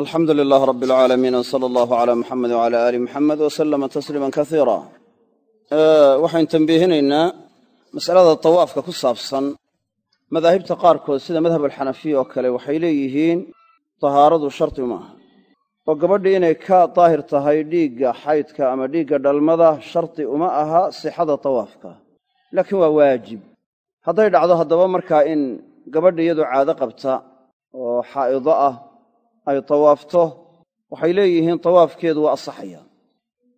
alxamdu lilaah rab alcaalamiin w sala allahu cala muxamed wcala aali muxamed w salama tasliima kaiira waxaynu tembiihinaynaa masalada tawaafka ku saabsan madaahibta qaarkood sida madhab alxanafiya oo kale waxay leeyihiin tahaaradu shardi ma aha. Oo gabadhii inay ka daahir tahay dhiigga xaydka ama dhiigga dhalmada shardi uma aha sixada tawaafka. Laakiin waa waajib. Hadday dhacdo haddaba markaa in gabadha iyadoo caado qabta oo xaa'ido ah ay tawaafto waxay leeyihiin tawaafkeedu waa asaxaya.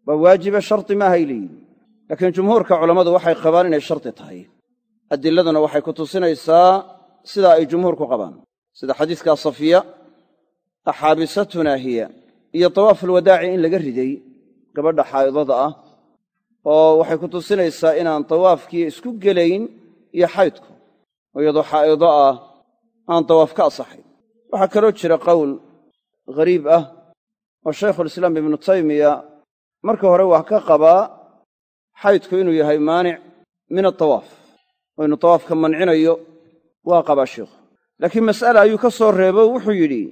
Waa waajibe shardi maahay leeyihiin laakiin jumhuurka culammadu waxay qabaan inay shardi tahay. Adiladuna waxay ku tusinaysaa sidaa ay jumhuurku qabaan. Sida xadiiskaa safiya axaabisatunaa hiya iyo tawaafulwadaaci in laga riday gabadha xaa'idada ah oo waxay ku tusinaysaa inaan tawaafkii isku gelayn iyo xaydku oo iyadoo xaa'ido ah aan tawaaf ka asaxayn waxaa kaloo jira qowl ghariib ah oo shaykhulislaam ibnu taymiya marka hore wax ka qabaa xaydku inuu yahay maanic min atawaaf oo inuu tawaafka mancinayo waa qabaa sheikhu. Laakiin mas'ale ayuu ka soo reebo wuxuu yidhi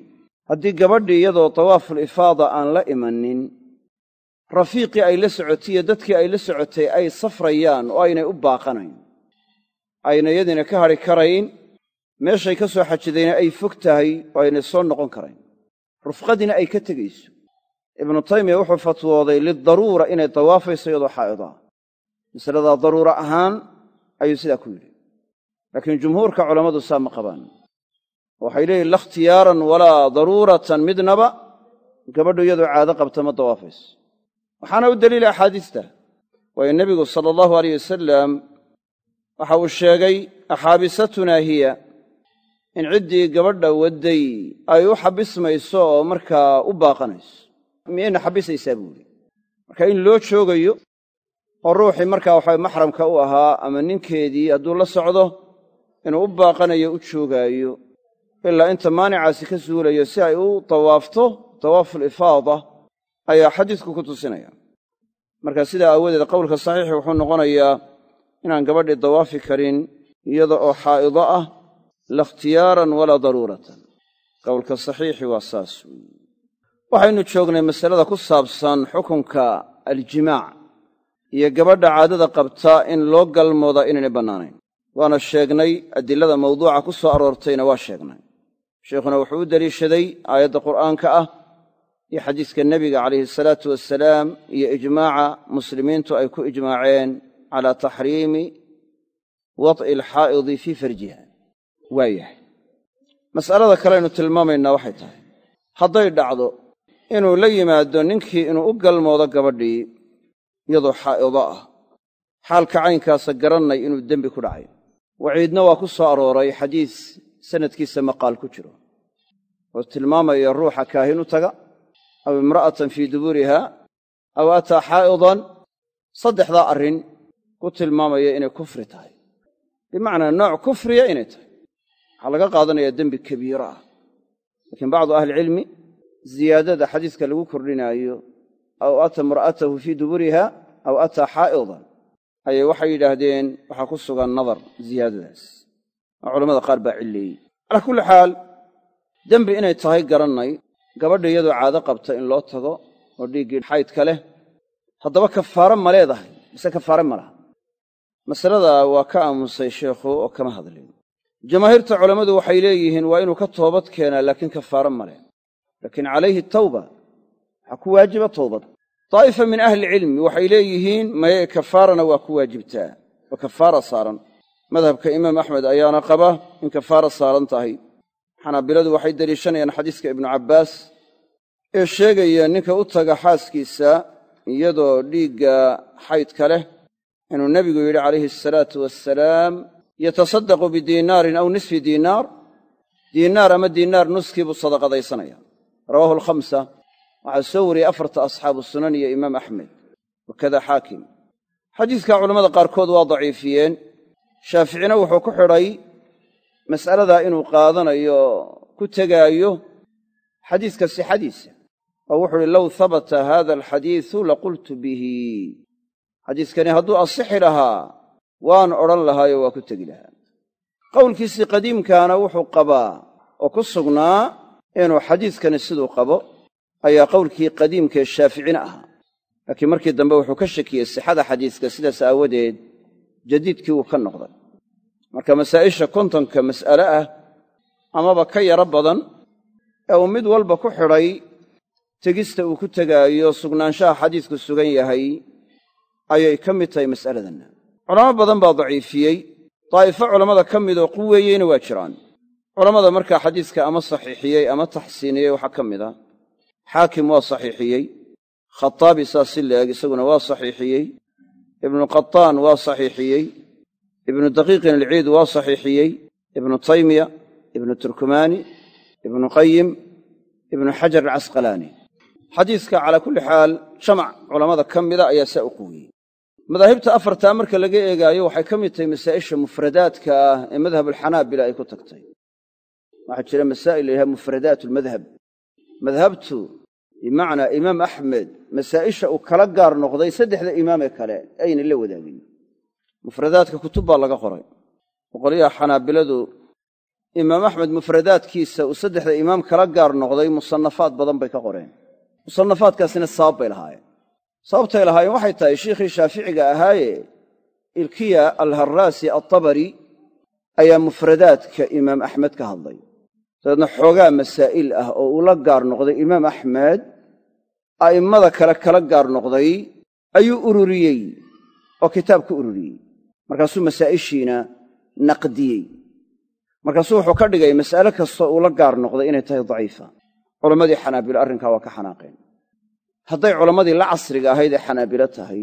haddii gabadhii iyadoo tawaaful ifaada aan la imanin rafiiqii ay la socotay iyo dadkii ay la socotay ay safrayaan oo aynay u baaqanayn ayna iyadiina ka hadhi karayn meeshay ka soo xajidayna ay fog tahay oo aynay soo noqon karayn rufqadiina ay ka tegayso. Ibnu taymiya wuxuu fatwooday lidaruura inay tawaafayso iyadoo xaa'idaa masaladaa daruura ahaan ayuu sidaa ku yidhi. Laakiin jumhuurka culammadu saa ma qabaan. Waxay leeyihiin la ikhtiyaaran walaa daruuratan midnaba gabadhu iyadoo caado qabta ma dawaafayso. Waxaana u daliila axaadiista waayo nebigu sala allahu aleyh wasalam waxa uu sheegay axaabisatunaa hiya in ciddii gabadha wadday ay u xabismayso oo markaa u baaqanayso. Miyayna xabisaysaa buuhi marka in loo joogayo oo ruuxii markaa waxaa maxramka u ahaa ama ninkeedii hadduu la socdo inuu u baaqanayo u joogaayo ilaa inta maanicaasi ka suulayo si ay u tawaafto tawaaful ifaada ayaa xadiidku ku tusinaya. Marka sidaa aawadeed qowlka saxiixi wuxuu noqonayaa inaan gabadhii dawaafi karin iyada oo xaa'ido ah la ikhtiyaaran walaa daruuratan qowlka saxiixi waa saas weyi waxaynu joognay masalada ku saabsan xukunka aljimaac iyo gabadha caadada qabta in loo galmoodaa inaynay bannaanayn waana sheegnay adilada mawduuca ku soo aroortayna waa sheegnay sheikhuna wuxuu u deliishaday aayadda qur'aanka ah iyo xadiiska nebiga calayhi asalaatu wasalaam iyo ijmaaca muslimiintu ay ku ijmaaceen calaa taxriimi wad'i alxaa'idi fii farjiha waayahay mas'alada kaleaynu tilmaamaynaa waxay tahay. Hadday dhacdo inuu la yimaado ninkii inuu u galmoodo gabadhii iyadoo xaa'ido ah. Xaalka caynkaasa garannay inuu dembi ku dhacay. Waciidna waa ku soo arooray xadiis sanadkiisa maqaal ku jiro oo tilmaamaya ruuxa kaahin u taga aw imra'atan fii duburiha aw ataa xaa'idan. Saddexdaa arrin ku tilmaamaya inay kufri tahay. Bimacnaa nooc kufriya inay tahay waxaa laga qaadanayaa dembi kabiiro ah laakiin bacdu ahlicilmi ziyaadada xadiiska lagu kordhinaayo aw ata imra'atahu fii duburiha aw ataa xaa'idan ayay waxay yidhaahdeen waxaa ku sugan nadar ziyaadadaas. Oo culamada qaar baa cilleeyey. Calaa kulli xaal dembi inay tahay garannay gabadha iyadoo caado qabta in loo tago oo dhiiggii xaydka leh haddaba kafaare ma leedahay mise kafaare ma laha. Masalada waa ka aamusay sheikhu oo kama hadlin jamaahiirta culammadu waxay leeyihiin waa inuu ka toobad keenaa laakiin kafaare ma leh. Laakiin calayhi tawba waxaa ku waajiba towbad daa'ifa min ahlicilmi waxay leeyihiin maye kafaarana waa ku waajibtaa. Oo kafaara saaran. Madhabka imaam axmed ayaana qaba in kafaara saaran tahay. Xanaabiladu waxay deliishanayaan xadiiska ibnu cabbaas ee sheegaya ninka u taga xaaskiisa iyadoo dhiigga xaydka leh inuu nebigu yidhi calayhi asalaatu wassalaam yatasaddaqu bidiinaarin aw nisfi diinaar diinaar ama diinaar nuskii buu sadaqadaysanaya rawaahu alkhamsa waxaa soo wariyey afarta asxaabu sunan iyo imaam axmed wakada xaakim xadiidka culammada qaarkood waa daciifiyeen shaaficina wuxuu ku xidhay mas'aladaa inuu qaadanayo ku tegaayo xadiiska sixadiisa oo wuxuu uhi low habata hada alxadiisu laqultu bihi xadiiskani hadduu asixi lahaa waan odhan lahaayo waa ku tegi lahaa. Qowlkiisii qadiimkaana wuxuu qabaa oo ku sugnaa inuu xadiiskani siduu qabo ayaa qowlkii qadiimkaee shaaficina ahaa laakiin markii dambe wuxuu ka shakiyey sixada xadiiska sidaas aawadeed jadiidkii wuu ka noqday. Marka masaa'isha kontonka mas'ale ah amaba ka yaro badan ee uu mid walba ku xidhay tegista uu ku tegaayo sugnaanshaha xadiisku sugan yahay ayay ka mid tahay mas'aladanna culamo badan baa daciifiyey. Daa'ifo culammada ka midoo quweeyeyna waa jiraan. Culammada markaa xadiiska ama saxiixiyey ama taxsiiniyey waxaa ka mid a. Xaakim waa saxiixiyey. Khataabi saas si leeg isaguna waa saxiixiyey. Ibnu qataan waa saxiixiyey. Ibnu daqiiqin alciid waa saxiixiyey. Ibnu taymiya ibnu turkumaani ibnu qayim ibnu xajar alcasqalaani xadiiska calaa kulli xaal jamac culammada ka mida ayaa saa u quwiyey madaahibta afartaa marka laga eegaayo waxay ka mid tahay masaa'isha mufradaadka ah ee madhabulxanaabila ay ku tagtay. Waxaa jira masaa'il la yidhaha mufradaat almadhab madhabtu bimacnaa imaam axmed masaa'isha uu kala gaar noqday saddexda imaamee kale ayna la wadaagin. Mufradaadka kutub baa laga qoray. Boqolyaha xanaabiladu imaam axmed mufradaadkiisa uu saddexda imaam kala gaar noqday musannafaad badan bay ka qoreen. Musannafaadkaasina sabab bay lahaayeen sababtay lahaayeen waxay tahay shiikhii shaaficiga ahaaye ilkiya alharraasi altabari ayaa mufradaadka imaam axmed ka hadlay. Dabeedna xoogaa masaa'il ah oo uu la gaar noqday imaam axmed a'immada kale kala gaar noqday ayuu ururiyey oo kitaab ku ururiyey. Markaasuu masaa'ishiina naqdiyey. Markaasuu wuxuu ka dhigay mas'ale kastoo uu la gaar noqday inay tahay daciifa. Culammadii xanaabilo arrinkaa waa ka xanaaqeen hadday culammadii la casriga ahayd ee xanaabilo tahay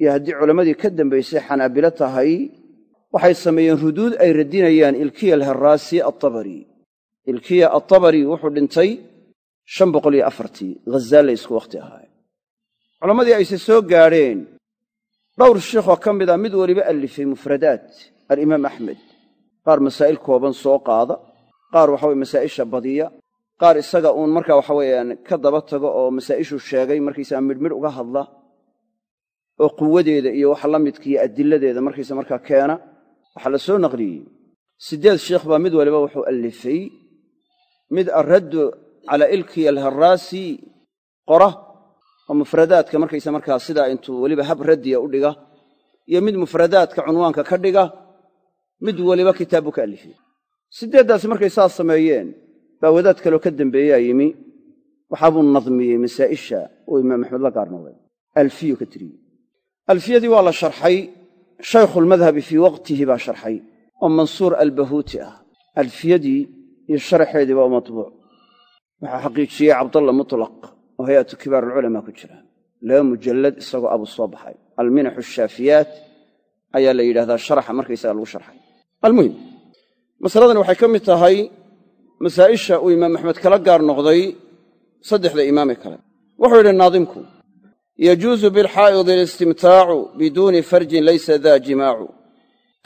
iyo haddii culammadii ka dambaysay xanaabilo tahay waxay sameeyeen ruduud ay radinayaan ilkiya alharraasi altabari ilkiya altabari wuxuu dhintay shan boqol iyo afartii ghazaalla isku wakhti ahaaye culammadii ayse soo gaadheen dhowr shiikhoo ka mid a mid weliba allifay mufradaat alimaam axmed qaar masaa'il kooban soo qaada qaar waxaweye masaa'isha badiya qaar isaga uun marka waxa weeyaan ka daba tago oo masaa'ishuu sheegay markaysaga midhmidh uga hadla oo quwadeeda iyo waxa la midka iyo adiladeeda markaysa markaa keena waxaa la soo naqliyey. Siddeed sheikh baa mid waliba wuxuu allifay mid alraddu calaa ilkiya alharraasi qora oo mufradaadka markaysa markaa sidaa intuu weliba hab raddiya u dhiga iyo mid mufradaadka cunwaanka ka dhiga mid weliba kitaab buu ka allifay. Siddeeddaasi markay saas sameeyeen baa wadaad kaloo ka dambeeyaa yimi waxaabuu nadmiyey masaa'isha uu imaam axmed la gaar noqday ka tiriyey alfiyadii waa la sharxay shaykhulmadhabi fii waqtihi baa sharxay oo mansuur albahuuti ah. Alfiyadii iyo sharaxeedii baa u matbuuc. Waxaa xaqiijiyey cabdalla mutlaq oo hay'atu kibaar alculamaa ku jira. Laba mujallad isagoo abu soo baxay. Alminaxu ashaafiyaat ayaa la yidhahdaa sharaxa markaysaga lagu sharxay. Almuhim masaladani waxay ka mid tahay masaa'isha uu imaam axmed kala gaar noqday saddexda imaamee kale. Wuxuu yidhi naadimku yajuusu bilxaa'idi alistimtaacu biduuni farjin laysa daa jimaacu.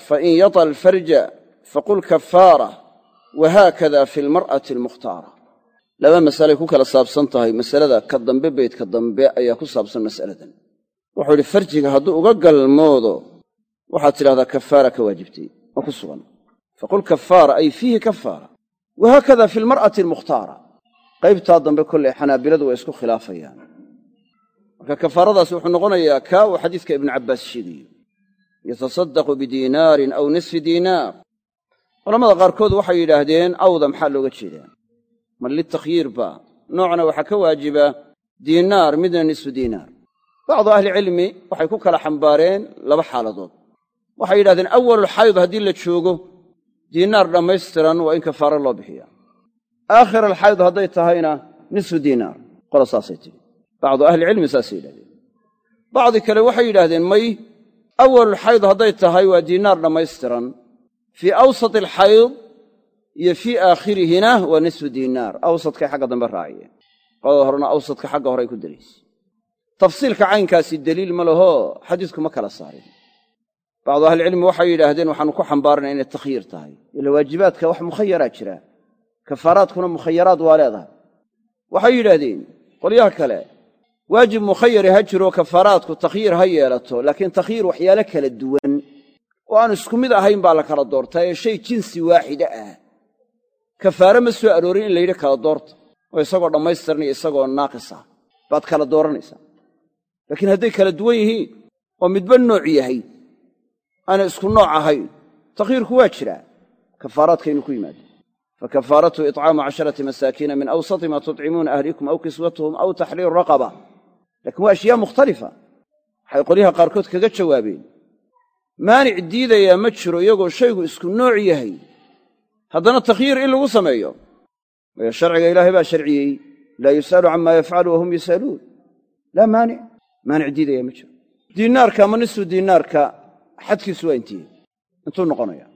Fain yata alfarja faqul kafaara wahaakada fi lmar'ati almukhtaara. Laba masalay ku kala saabsan tahay. Masalada ka dambe beydka dambe ayaa ku saabsan mas'aladan. Wuxuu yidhi farjiga hadduu uga galmoodo waxaad tidhahdaa kafaara ka waajibtay. Oo ku sugan faqul kafaara ay fiihi kafaara wahaakada fi lmar'ati almukhtaara qaybtaa dambe kolley xanaabiladu waa isku khilaafayaan marka kafaaradaasi wuxuu noqonayaa kaa uu xadiiska ibnu cabbaas sheegayo yatasaddaqu bidiinaarin aw nisfi diinaar culamada qaarkood waxay yidhaahdeen awda maxaa looga jeedaa mar litakhyiir baa noocna waxaa ka waajiba diinaar midna nisfu diinaar bacdu ahlicilmi waxay ku kala xambaareen laba xaaladood waxay yidhahdeen awalulxayd haddii la joogo diinaar dhammaystiran waa in kafaaro loo bixiya. Aakhir alxayd hadday tahayna nisfu diinaar qola saasay tihi bacdu ahlicilmi saasay yidhahdeen. Bacdi kale waxay yidhaahdeen may awalulxayd hadday tahay waa diinaar dhammaystiran. Fii awsat alxayd iyo fii aakhirihina waa nisfu diinaar awsadkay xagga dambe raaciyeen qolada horena awsadka xagga hore ay ku delaysay tafsiilka caynkaasi deliil ma laho. Xadiisku ma kala saarin bacdu ahlicilmi waxay yidhaahdeen waxaanu ku xambaarnay inay takhyiir tahay ila waajibaadka wax mukhayaraa jira kafaaraadkuna mukhayaraad waa leedahay waxay yidhaahdeen qolyaha kale waajib mukhayari ha jiro kafaaraadku takhyiir ha yeelato laakiin takhyiir waxyaalo kala duwan oo aan isku mid ahayn baa la kala doortaa ee shay jinsi waaxida ah kafaare ma soo aroorin in la yidhi kala doorta oo isagoo dhammaystiran iyo isagoo naaqisa baad kala dooranaysaa laakiin hadday kala duwan yihiin oo midba nooc yahay aanay isku nooc ahayn. Takhyiirku waa jiraa kafaaraadkaynu ku yimaado. Fakafaaratu itcaamu casharati masaakiina min awsati maa tudcimuuna ahlikum aw kiswatuhum aw taxriiru raqaba. Lakiin waa ashyaa mukhtalifa waxay qolyaha qaarkood kaga jawaabeen. Maanic diidayaa ma jiro iyagoo shaygu isku nooc yahay. Haddana takhyiir in lagu sameeyo. Waayo sharciga ilaahay baa sharciyey. Laa yus'alu camaa yafcalu wahum yus'aluun laa maanic. Maanic diidaya ma jiro. Diinaarka ama nisfu diinaarka xadkiisu waa intiye intuu noqonaya.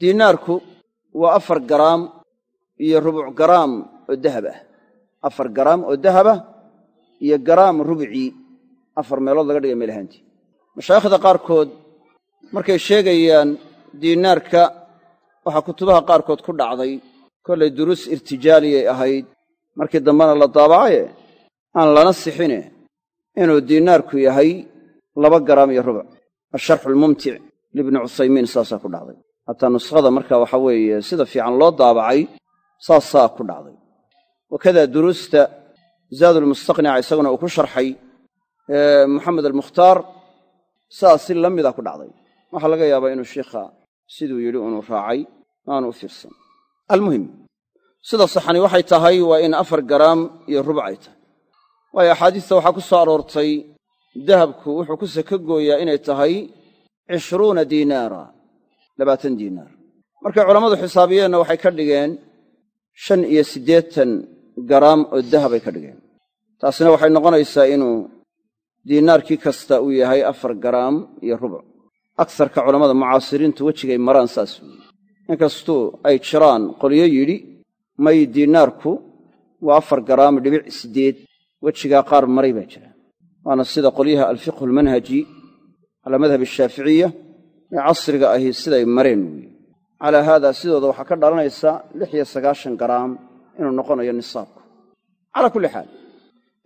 Diinaarku waa afar garaam iyo rubuc garaam oo dahab ah. Afar garaam oo dahaba iyo garaam rubcii afar meelood laga dhigay meel ahaantii. Mashaayikhda qaarkood markay sheegayaan diinaarka waxaa kutubaha qaarkood ku dhacday kollay duruus irtijaaliyay ahayd. Markii dambena la daabacaye aan lana sixine inuu diinaarku yahay laba garaam iyo rubuc asharxu almumtic libni cusaymiin saasaa ku dhacday hataa nuskhada marka waxa weeye sida fiican loo daabacay saasaa ku dhacday wakadaa duruusta zaadulmustaqnica isaguna uu ku sharxay moxamed almukhtaar saas si la mida ku dhacday waxaa laga yaabaa inuu shiikha siduu yidhi unuu raacay aanu u fiirsan almuhim sida saxani waxay tahay waa in afar garaam iyo rubuc ay tahay waayo axaadiista waxaa ku soo aroortay dahabku wuxuu ku saka gooyaa inay tahay cishruuna diinaara labaatan diinaar. Markay culammadu xisaabiyeenna waxay ka dhigeen shan iyo siddeetan garaam oo dahabay ka dhigeen. Taasina waxay noqonaysaa inuu diinaarkii kasta uu yahay afar garaam iyo rubuc. Agsarka culammada mucaasiriintu wejigay maraan saas weeye. Inkastuu ay jiraan qolyo yidhi may diinaarku waa afar garaam dhibic siddeed wejigaa qaar maray baa jira waana sida qolyaha alfiqhu almanhaji calaa madhab ashaaficiya ee casriga ahi siday mareen weeye calaa haada sidooda waxaa ka dhalanaysa lix iyo sagaashan garaam inuu noqonayo nisaabku. Calaa kulli xaal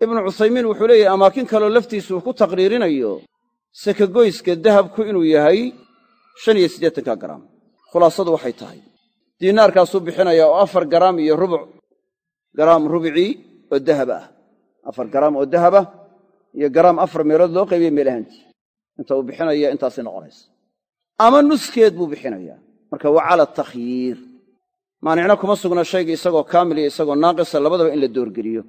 ibnu cuthaymiin wuxuu leeyahay amaakin kaleo laftiisu uu ku taqriirinayo sakagoyska dahabku inuu yahay shan iyo siddeetanka garaam khulaasadu waxay tahay diinaarkaasuu bixinaya oo afar garaam iyo rubuc garaam rubicii oo dahab ah. Afar garaam oo dahab ah iyo garaam afar meelood loo qaybiye meel ahaantii inta uu bixinaya intaasay noqonaysa. Ama nuskeed buu bixinayaa marka waa cala takhyiir. Maanicna kuma sugna shayga isagoo kaamil iyo isagoo naaqisa labadaba in la doorgeliyo.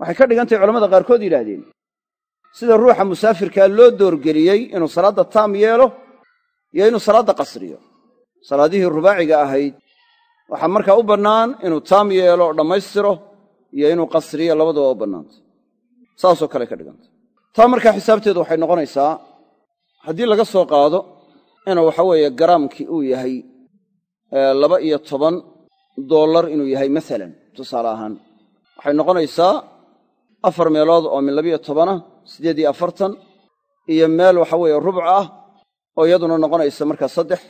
Waxay ka dhigantahay culamada qaarkood yidhaahdeen sida ruuxa musaafirkaa loo doorgeliyey inuu salaadda taam yeelo iyo inuu salaadda qasriyo. Salaadihii rubaaciga ahayd waxaa markaa u bannaan inuu taam yeelo o dhammaystiro iyo inuu qasriyo labaduba u bannaantay. Saasoo kale ka dhigantay taa markaa xisaabteedu waxay noqonaysaa haddii laga soo qaado inuu waxa weeye garaamkii uu yahay laba iyo toban dollar inuu yahay masalan tusaale ahaan. Waxay noqonaysaa afar meelood oo min labiyo tobanah siddeed iyo afartan iyo meel waxa weeye rubc ah oo iyaduna noqonaysa markaa saddex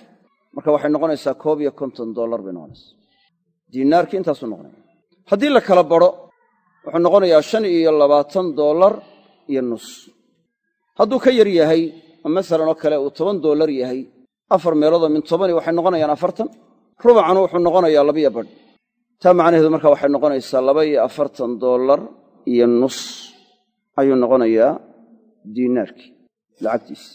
marka waxay noqonaysaa koob iyo konton dollar bay noqonaysaa. Diinaarkii intaasuu noqonaya. Haddii la kala baro wuxuu noqonayaa shan iyo labaatan dollar iyo nus. Hadduu ka yar yahay oo masalan oo kale uu toban dollar yahay afar meeloodoo min tobani waxay noqonayaan afartan rubacanu wuxuu noqonayaa labiyo badh. Taa macnaheedu marka waxay noqonaysaa laba iyo afartan dollar iyo nus ayuu noqonayaa diinaarkii lacagtiisi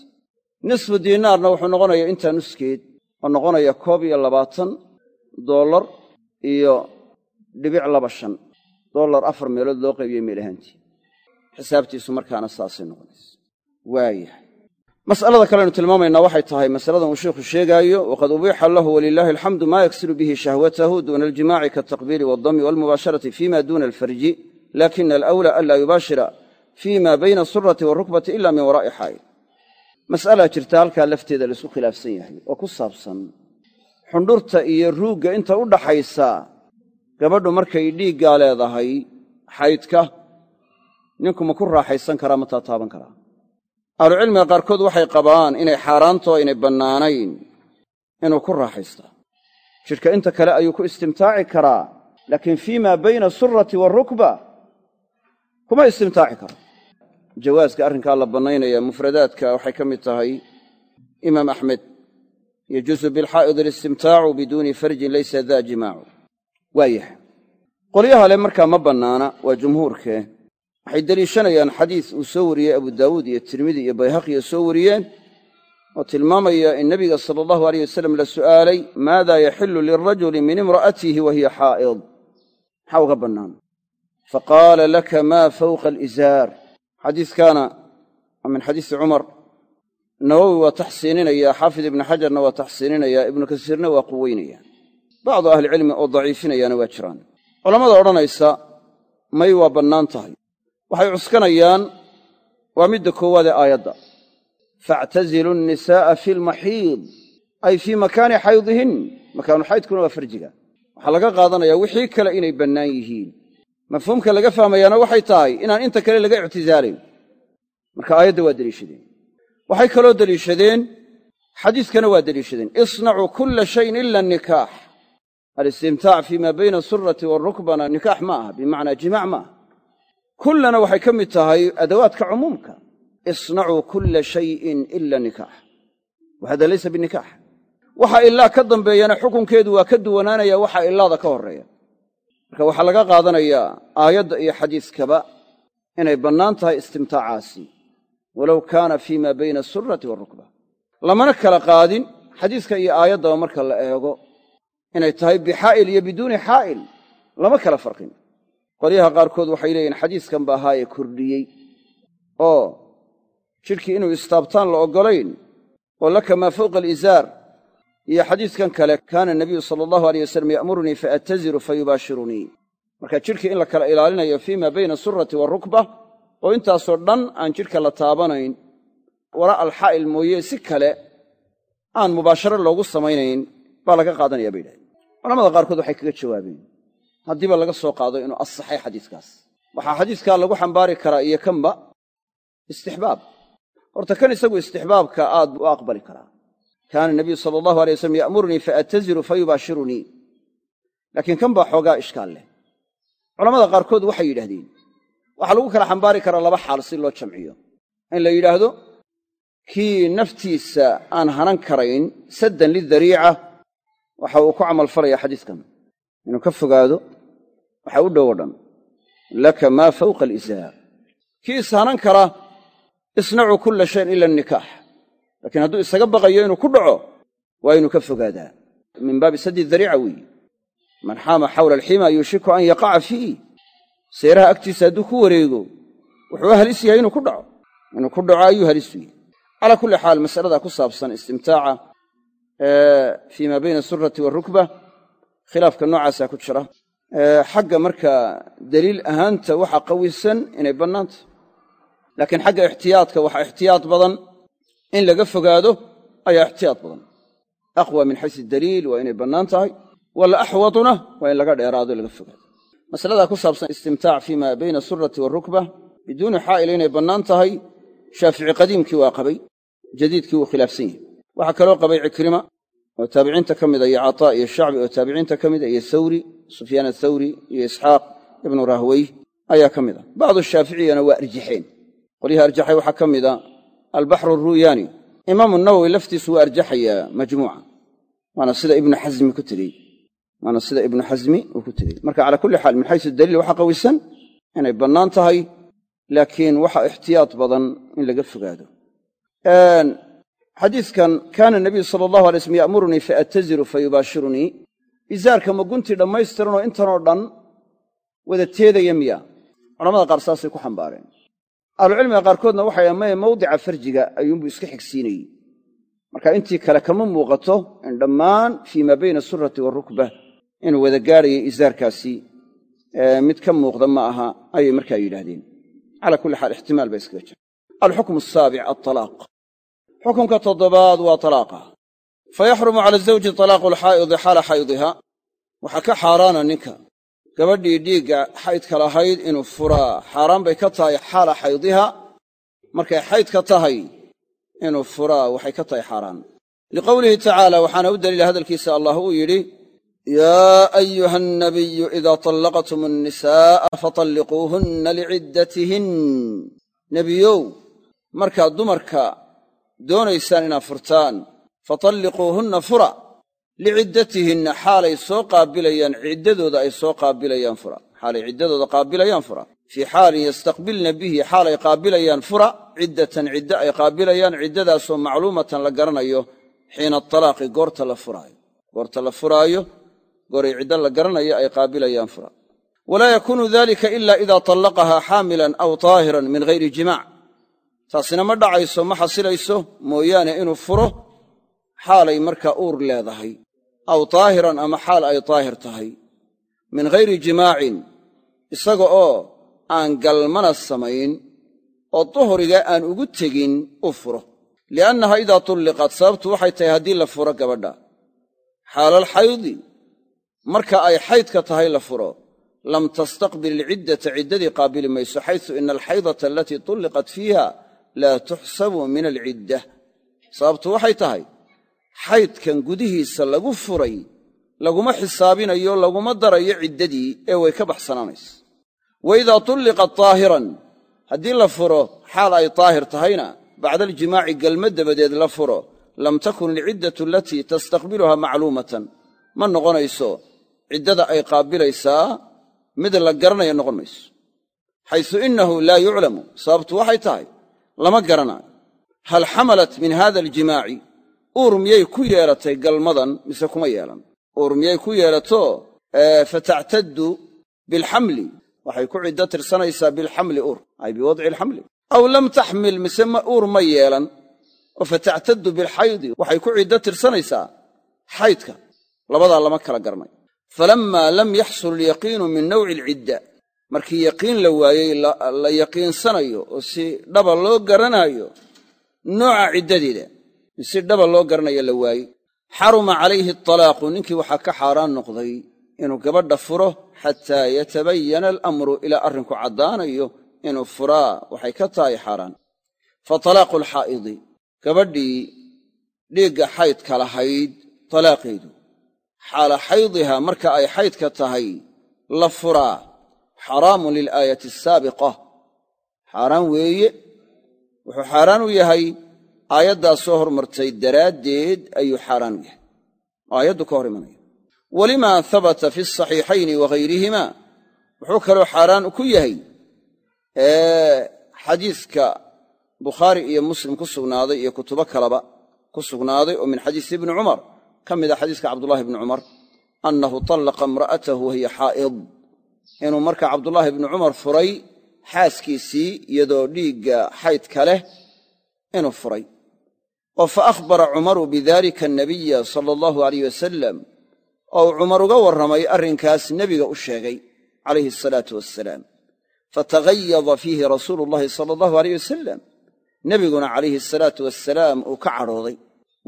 nisfu diinaarna wuxuu noqonayaa intaa nuskeed oo noqonaya koob iyo labaatan dollar iyo dhibic laba shan dollar afar meelood loo qaybiyey meel ahaantii xisaabtiisu markaana saasay noqonaysa. Waayahay. Mas'alada kalenu tilmaamaynaa waxay tahay masaladan uu sheikhu sheegaayo waqad ubiixa lahu walilaahi alxamdu maa yaksiru bihi shahwatahu duuna aljimaaci kaataqbiili waaldami walmubaasharati fima duuna alfarji lakina alawlaa an laa yubaashira fima bayna asurati waalrukbati ila min waraa'i xaa'il. Mas'alaa jirta halkaa lafteeda la isku khilaafsan yahay oo ku saabsan xundhurta iyo ruugga inta u dhaxaysa gabadhu markay dhiiggaa leedahay xaydka ninku ma ku raaxaysan karaa ma taataaban karaa. Ahlucilmiga qaarkood waxay qabaan inay xaaraantoo aynay bannaanayn inuu ku raaxaystaa jidhka inta kale ayuu ku istimtaaci karaa laakiin fii maa bayna asurati waalrukba kuma istimtaaci karo. Jawaaska arrinkaa la bannaynaya mufradaadka waxay ka mid tahay imaam axmed yajuusu bilxaa'id alistimtaacu biduuni farjin laysa daa jimaacu. Waayahay qolyaha le markaa ma bannaana waa jumhuurkee waxay deliishanayaan xadiis uu soo wariyey abu daawuud iyo tirmidi iyo bayhaqiyo soo wariyeen oo tilmaamaya in nebiga sala allahu aleyh wasalam la su'aalay maada yaxilu lilrajuli min imra'atihi wa hiya xaa'id maxaa uga bannaan. Faqaala laka maa fawqa alizaar. Xadiiskaana min xadiisi cumar. Nawowi waa taxsiininaya xaafid ibnu xajarna waa taxsiininaya ibnu kasiirna waa quweynaya. Bacdu ahlicilmi oo daciifinayaana waa jiraan. Culammada odhanaysa may waa bannaan tahay waxay cuskanayaan waa midda koowaad ee aayadda. Faactazilu nnisaa'a fi lmaxiid ay fii makaani xaydihin makaanu xaydkuna waa farjiga. Waxaa laga qaadanayaa wixii kale inay bannaan yihiin. Mafhuumka laga fahmayaana waxay tahay inaan inta kale laga ictisaalayn marka aayadda waa deliishadeen waxay kaloo deliishadeen xadiiskana waa deliishadeen isnacuu kulla shayin ila nikaax. Alistimtaac fii maa bayna asurati waalrukbana nikaax ma aha bimacnaa jimaac ma aha kullana waxay ka mid tahay adawaadka cumuumka. Isnacuu kulla shayin ila nikaax. Wa hada laysa binikaax. Waxa ilaa ka dambeeyana xukunkeedu waa ka duwanaanaya waxa ilaada ka horreeya. Marka waxaa laga qaadanayaa aayadda iyo xadiiskaba inay bannaan tahay istimtaacaasi. Walow kaana fii maa bayna asurati waalrukba lamana kala qaadin xadiiska iyo aayaddaba marka la eego inay tahay bixaa'il iyo biduuni xaa'il. Lama kala farqin qolyaha qaarkood waxay leeyihiin xadiiskan ba ahaayee kordhiyey oo jidhkii inuu istaabtaan la oggolayn oo laka maa fawqa alizaar iyo xadiiskan kale kaana nabiyu sala allahu aleyh wasalam ya'murunii faataziru fayubaashirunii marka jidhkii in la kala ilaalinayo fii maa bayna asurati waalrukba oo intaasoo dhan aan jidhka la taabanayn wara alxaa'il mooye si kale aan mubaasharo loogu samaynayn baa laga qaadanaya bay yidhahdeen culamada qaarkood waxay kaga jawaabeen haddiiba laga soo qaado inuu asaxay xadiiskaas. Waxaa xadiiskaa lagu xambaari karaa iyo kanba istixbaab. Horta kan isagu istixbaabka aad u aqbali karaa. Kaana nabiyu sala allahu alay wasalam ya'murunii faataziru fayubaashirunii laakiin kan baa xoogaa ishkaal leh. Culamada qaarkood waxay yidhahdeen waxaa lagu kala xambaari karaa laba xaal si loo jamciyo. In la yidhaahdo kii naftiisa aan hanan karayn saddan lidariica waxa uu ku camalfalaya xadiiskan. Inuu ka fogaado waxa u dhow o dhan. Laka maa fawqa alizaar. Kii ishanan kara isnacuu kulla shayin ila annikaax. Laakiin hadduu isaga baqayo inuu ku dhaco waa inuu ka fogaadaa. Min baabi saddi dariica weeye. Man xaama xawla alxima yuushiku an yaqaca fiih seeraha agtiisa hadduu ku wareego wuxuu halis yahay inuu ku dhaco. Inuu ku dhaco ayuu halis u yahay kulli xaal masalada ku saabsan istimtaaca fii maa bayna asurati waalrukba khilaafka noocaasaa ku jira xagga markaa deliil ahaanta waxa qawisan inay bannaanta laakiin xagga ixtiyaadka waxa ixtiyaad badan in laga fogaado ayaa ixtiyaad badan. Aqwa min xaysu daliil waa inay bannaan tahay wala axwaduna waa in laga dheeraado laga fogaado. Masaladaa ku saabsan istimtaac fii maa bayna asurati waalrukba biduuni xaa'il inay bannaan tahay shaafici qadiimkii waa qabay jadiidkii wuu khilaafsan yahay. Waxaa kaloo qabay cikrima oo taabiciinta ka mida iyo cataa iyo shacbi oo taabiciinta ka mida iyo thawri sufyaan athawri iyo isxaaq ibnu rahwey ayaa ka mid a bacdu shaaficiyana waa arjaxeen. Qolyaha arjaxay waxaa ka mida albaxru ruuyaani. Imaamu nawowi laftiisu waa arjaxayaa majmuuca waana sida ibnu xasmi ku tegey. Waana sida ibnu xasmi uu ku tegey. Marka calaa kulli xaal min xaysu daliil waxaa qawisan inay bannaan tahay laakiin waxa ixtiyaad badan in laga fogaado xadiidkan kaana nabiyu sala allahu alay slm ya'murunii faataziru fayubaashirunii izaarka ma guntii dhammaystiranoo intanoo dhan wada teedaya miya. Culamada qaar saasay ku xambaareen. Ahlucilmiga qaarkoodna waxay amaya mawdica farjiga ayuunbuu iska xigsiinayey. Marka intii kale kama muuqato in dhammaan fii maa bayna asurati waalrukba inuu wada gaadhayay izaarkaasi mid ka muuqda ma aha ayay markaa yidhaahdeen. Calaa kulli xaal ixtimaal baa iskaga jira alxukmu asaabic altalaaq xukunka toddobaad waa talaaqa. Fa yaxrumu cala zawji talaaqu alxaa'idi xaala xaydiha. Waxaa ka xaaraana ninka. Gabadhii dhiigga xaydka lahayd inuu furaa. Xaaraan bay ka tahay xaala xaydiha. Markay xaydka tahay inuu furaa waxay ka tahay xaaraan. Liqowlihi tacaala waxaana u daliila hadalkiisa allah uu yidhi yaa ayuha annabiyu idaa tallaqtum annisaa'a fatalliquuhunna liciddatihin nebiyow markaad dumarka doonaysaan inaad furtaan. Fatalliquuhunna fura. Liciddatihinna xaalay soo qaabilayaan ciddadooda ay soo qaabilayaan fura. Xaalay ciddadooda qaabilayaan fura. Fii xaalin yastaqbilna bihi xaalay qaabilayaan fura. Ciddatan ciddo ay qaabilayaan ciddadaasoo macluumatan la garanayo xiina talaaqi goorta la furaayo. Goorta la furaayo gooray ciddo la garanayo ay qaabilayaan fura. Walaa yakuunu dalika ila ida tallaqahaa xaamilan aw taahiran min hayri jimaac taasina ma dhacayso ma xasilayso mooyaane inuu furo xaalay markaa uur leedahay aw taahiran ama xaal ay taahir tahay. Min hayri jimaacin isaga oo aan galmana samayn oo duhriga aan ugu tegin u furo. Liannaha idaa tulliqat sababtu waxay tahay haddii la furo gabadha. Xaalal xaydi marka ay xaydka tahay la furo lam tastaqbil ilciddata ciddadii qaabili mayso xaysu ina alxaydata alatii tulliqat fiiha laa tuxsabu min alcidda. Sababtu waxay tahay xaydkan gudihiisa lagu furay laguma xisaabinayo laguma darayo ciddadii ee way ka baxsanaanaysa wa idaa tulliqat taahiran haddii la furo xaal ay taahir tahayna bacda aljimaaci galma dabadeed la furo lam takun alciddatu alatii tastaqbiluha macluumatan. Ma noqonayso ciddada ay qaabilaysaa mid la garanaya noqon mayso xaysu innahu laa yuclamu. Sababtu waxay tahay lama garanaayo hal xamalat min hada aljimaaci? Uur miyay ku yeelatay galmadan mise kuma yeelan? Uur miyay ku yeelato fatactaddu bilxamli. Waxay ku ciddo tirsanaysaa bilxamli uur ay biwadci alxamli. Aw lam taxmil mise uur ma yeelan oo fatactaddu bilxaydi. Waxay ku ciddo tirsanaysaa xaydka. Labadaa lama kala garanay falammaa lam yaxsul alyaqiinu min nawci alcidda markii yaqiin la waayey la yaqiinsanayo oo si dhaba loo garanaayo nooca ciddadeeda si dhaba loo garanayo la waayey. Xaruma calayhi atalaaqu ninkii waxaa ka xaaraan noqday inuu gabadha furo xataa yatabayana alamru ilaa arrinku caddaanayo inuu furaa. Waxay ka tahay xaaraan. Fa talaaqu alxaa'idi gabadhii dhiigga xaydka lahayd talaaqeedu xaala xaydiha marka ay xaydka tahay la furaa xaraamun lilaayati asaabiqa xaaraan weeye wuxuu xaaraan u yahay aayaddaa soo hormartay daraaddeed ayuu xaaraan u yahay. Aayaddu ka hor imanaya. Walima habata fi asaxiixayni wa hayrihima wuxuu kaloo xaaraan ku yahay xadiiska bukhaari iyo muslim ku sugnaaday iyo kutubo kaleba ku sugnaaday oo min xadiisi ibni cumar. Ka mida xadiiska cabdullahi ibni cumar annahu tallaqa imra'atahu wahiya xaa'id inuu marka cabdullaahi ibni cumar furay xaaskiisii iyadoo dhiigga xaydka leh inuu furay. Oo fa akhbara cumaru bidalika anabiya sala allahu alayh wasalam oo cumar uga warramay arrinkaas nebiga u sheegay calayhi asalaatu wassalaam. Fatagayada fiihi rasuulu llahi sala allahu aleyh wasalam nebiguna calayhi asalaatu wassalaam uu ka cadhooday.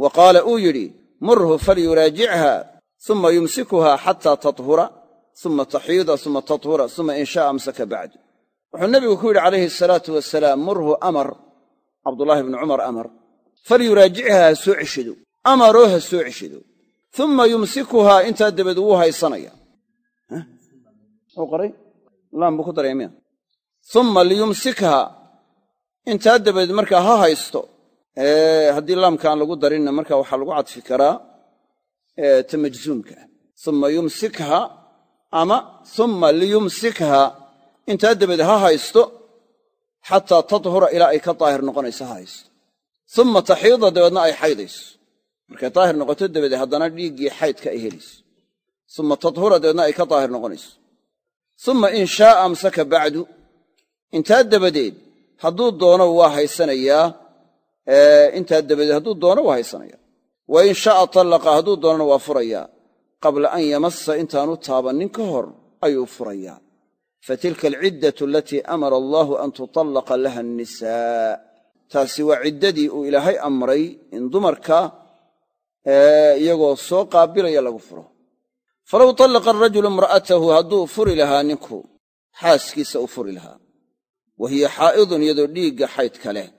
Wa qaala uu yidhi murhu falyuraajichaa suma yumsikuha xataa tathura suma taxiida suma tathura suma in sha'a amsaka bacdu wuxuu nebigu ku yidhi calayhi asalaatu wasalaam murhu amar. Cabdullaahi bnu cumar amar. Falyuraajichaa ha soo ceshado amaroo ha soo ceshado uma yumsikuhaa intaa dabeed wuu haysanaya. Laam buu ku daraya miya. Uma liyumsikha intaa dabadeed markaa ha haysto haddii laamka aan lagu darinna marka waxaa lagu cadfi karaa ta uma ama uma liyumsikha intaa dabadeed ha haysto xataa tathura ilaa ay ka daahir noqonayso ha haysto. Uma taxiida dabeedna ay xaydayso. Markay daahir noqoto dabadeed haddana dhiiggii xaydka ay helayso uma tathura dabeedna ay ka daahir noqonayso. Uma in shaaa amsaka bacdu intaa dabadeed hadduu doono waa haysanayaa intaa dabadeed hadduu doono waa haysanaya wa in shaaa tallaqa hadduu doonona waa furayaa qabla an yamassa intaanu taabannin ka hor ayuu furayaa fatilka alciddatu alatii amara allaahu an tutallaqa laha annisaa. Taasi waa ciddadii uu ilaahay amray in dumarka iyagoo soo qaabilaya lagu furo. Falow tallaqa arajulu imra'atahu hadduu furi lahaa ninku xaaskiisa u furi lahaa. Wa hiya xaa'idun iyadoo dhiigga xaydka leh.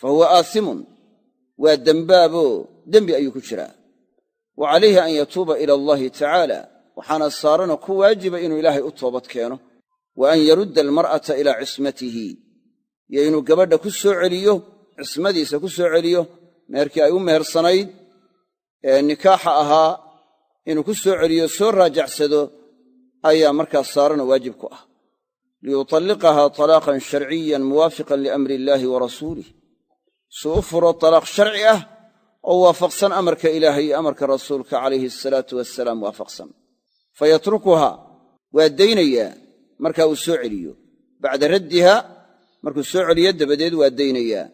Fa huwa aasimun waa dembaaboo dembi ayuu ku jiraa wa calayhi an yatuuba ila allahi tacaala waxaana saarana ku waajiba inuu ilaahay u toobad keeno wa an yarudda almar'ata ilaa cismatihi iyo inuu gabadha ku soo celiyo cismadiisa ku soo celiyo meherkii ay u mehersanayd ee nikaaxa ahaa inuu ku soo celiyo soo raajacsado ayaa markaas saarana waajib ku ah. Liyutalliqahaa talaaqan sharciyan muwaafiqan liamri illaahi wa rasuulih suu u furo talaaq sharci ah oo waafaqsan amarka ilaahay iyo amarka rasuulka calayhi asalaatu wasalaam waafaqsan. Fa yatrukuhaa waa daynayaa markaa uu soo celiyo. Bacda raddiha markuu soo celiyo dabadeed waa daynayaa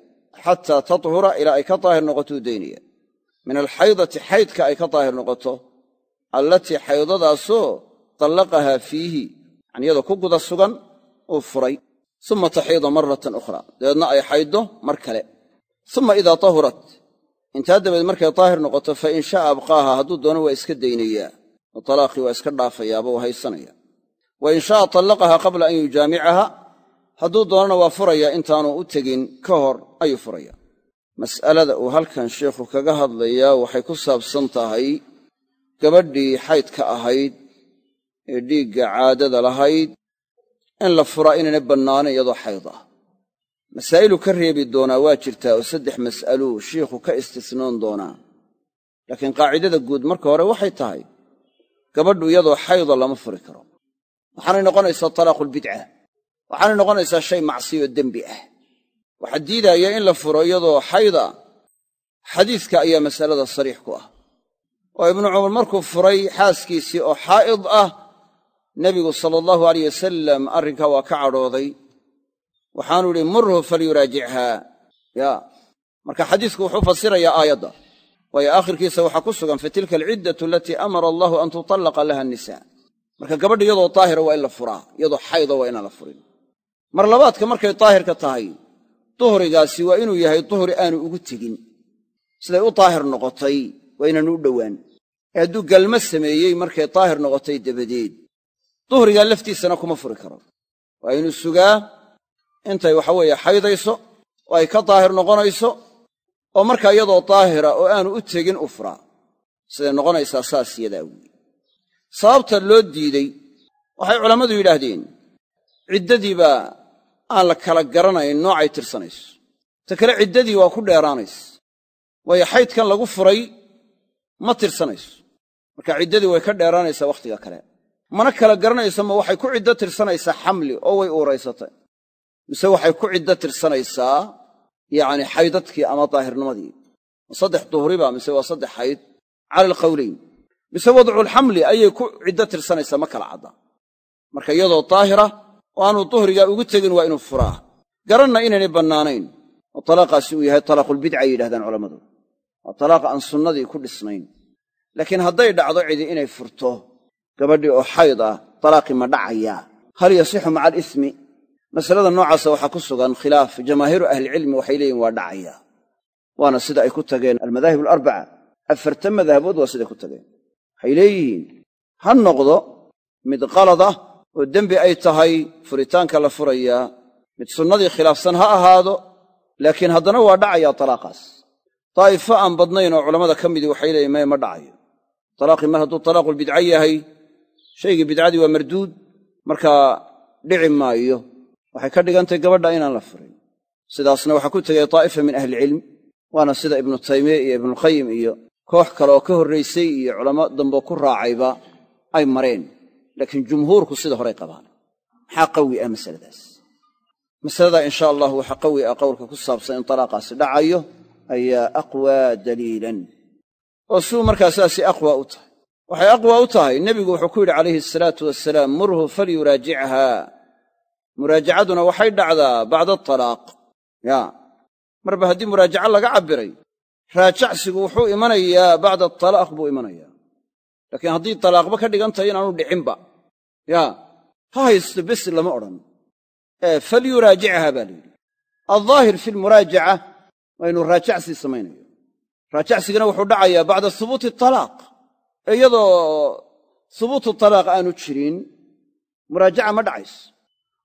xataa tathura ilaa ay ka daahir noqotou daynaya. Min alxaydati xaydka ay ka daahir noqoto allatii xaydadaasoo tallaqahaa fiihi yani iyadoo ku guda sugan uu furay. Uma taxiida maratan ukhra dabeedna ay xayddo mar kale. Uma idaa tahurat intaa dabadeed markay daahir noqoto fa in sha'a abqaaha hadduu doono waa iska daynayaa oo talaaqii waa iska dhaafayaaba waa haysanaya. Wa in sha'a tallaqahaa qabla an yujaamicaha hadduu doonana waa furayaa intaanu u tegin ka hor ayuu furaya. Mas'alada uu halkan sheikhu kaga hadlayaa waxay ku saabsan tahay gabadhii xaydka ahayd ee dhiigga caadada lahayd in la furaa inaynay bannaanayn iyadoo xayd ah masaa'ilu ka reebi doonaa waa jirtaa oo saddex mas'aluu shiikhu ka istisnoon doonaa. Laakiin qaacidada guud marka hore waxay tahay gabadhu iyadoo xayda lama furi karo. Waxaanay noqonaysaa talaaqulbidca waxaanay noqonaysaa shay macsiyo dembi ah. Waxaa diidaaya in la furo iyadoo xayda xadiiska ayaa masalada sariix ku ah. Oo ibnu cumar markuu furay xaaskiisii oo xaa'id ah nebigu sala allahu alayh wasalam arrinkaa waa ka cadhooday waxaanu idhi murhu falyuraajichaa ya. Marka xadiisku wuxuu fasirayaa aayadda. Waayo aakhirkiisa waxaa ku sugan fatilka alciddatu alatii amara allahu an tutallaqa laha annisaa. Marka gabadha iyadoo daahira waa in la furaa iyadoo xayda waa inaan la furin. Mar labaadka markay daahirka tahay duhrigaasi waa inuu yahay duhri aanu ugu tegin. Siday u daahir noqotay waa inaanu u dhowaan. Ee hadduu galma sameeyey markay daahir noqotay dabadeed duhrigaa laftiisana kuma furi karo. Waa inuu sugaa intay waxa weeye xaydayso oo ay ka daahir noqonayso oo markaa iyadoo daahira oo aanu u tegin u furaa siday noqonaysaa saas yadaa weyi sababta loo diiday waxay culammadu yidhaahdeen ciddadiibaa aan la kala garanayn noocay tirsanayso. Ta kale ciddadii waa ku dheeraanaysa. Waayo xaydkan lagu furay ma tirsanayso. Marka ciddadii way ka dheeraanaysaa wakhtiga kale. Mana kala garanayso ma waxay ku ciddo tirsanaysaa xamli oo way uuraysatay mise waxay ku ciddo tirsanaysaa yacni xaydadkii ama daahirnimadii. Ma saddex duhriba mise waa saddex xayd cala alqawleyn. Mise wadculxamli ayay ku ciddo tirsanaysaa ma kala cadda. Marka iyadoo daahira oo aanu duhrigaa ugu tegin waa inuu furaa garanna inaynay bannaanayn. Oo talaaqaasi uu yahay talaaqulbidcay yidhahdaan culammadu. Waa talaaqa aan sunnadii ku dhisnayn. Laakiin hadday dhacdo cidi inay furto gabadhii oo xayd ah talaaqii ma dhacayaa hal yasixu maca alismi masalada noocaasa waxaa ku sugan khilaaf jamaahiiru ahlicilmi waxay leeyihiin waa dhacayaa waana sida ay ku tageen almadaahib alarbaca afarta madhabood waa siday ku tageen. Waxay leeyihiin ha noqdo mid qalad ah oo dembi ay tahay furitaanka la furayaa mid sunnadii khilaafsan ha ahaado laakiin haddana waa dhacayaa talaaqaas. Daa'ifo aan badnayn oo culammada ka midii waxay leeyihiin maya ma dhacayo. Talaaqii mar hadduu talaaqulbidca yahay shaygii bidcadii waa marduud markaa dhici maayo waxay ka dhigantahy gabadha inaan la furin. Sidaasna waxaa ku tegay daa'ifa min ahlicilm waana sida ibnu taymiya iyo ibnuulqayim iyo koox kale oo ka horraysay iyo culamo dambe ku raacayba ay mareen. Laakiin jumhuurku sida horay qabaan. Maxaa qawi ah masaladaas? Masaladaa insha allahu waxaa qawi ah qowlka ku saabsan in talaaqaasi dhacayo ayaa aqwaa daliilan. Oo suu markaa saasi aqwa u tahay. Waxay aqwa u tahay. Nebigu wuxuu ku yidhi calayhi asalaatu wasalaam murhu falyuraajichaa muraajacaduna waxay dhacdaa bacda talaaq. Ya. Marba haddii muraajaco laga cabbiray raajacsigu wuxuu imanayaa bacda talaaq buu imanayaa. Laakiin haddii talaaqba ka dhigan tahay inaanu dhicinba. Ya. Ha haysto bes lama odhan. Ee falyuraajichaa baa layidhi aldaahir fi lmuraajaca waa inuu raajacsi samaynayo. Raajacsigana wuxuu dhacayaa bacda hubuuti talaaq. Ee iyadoo hubuutu talaaq aanu jirin muraajaca ma dhacayso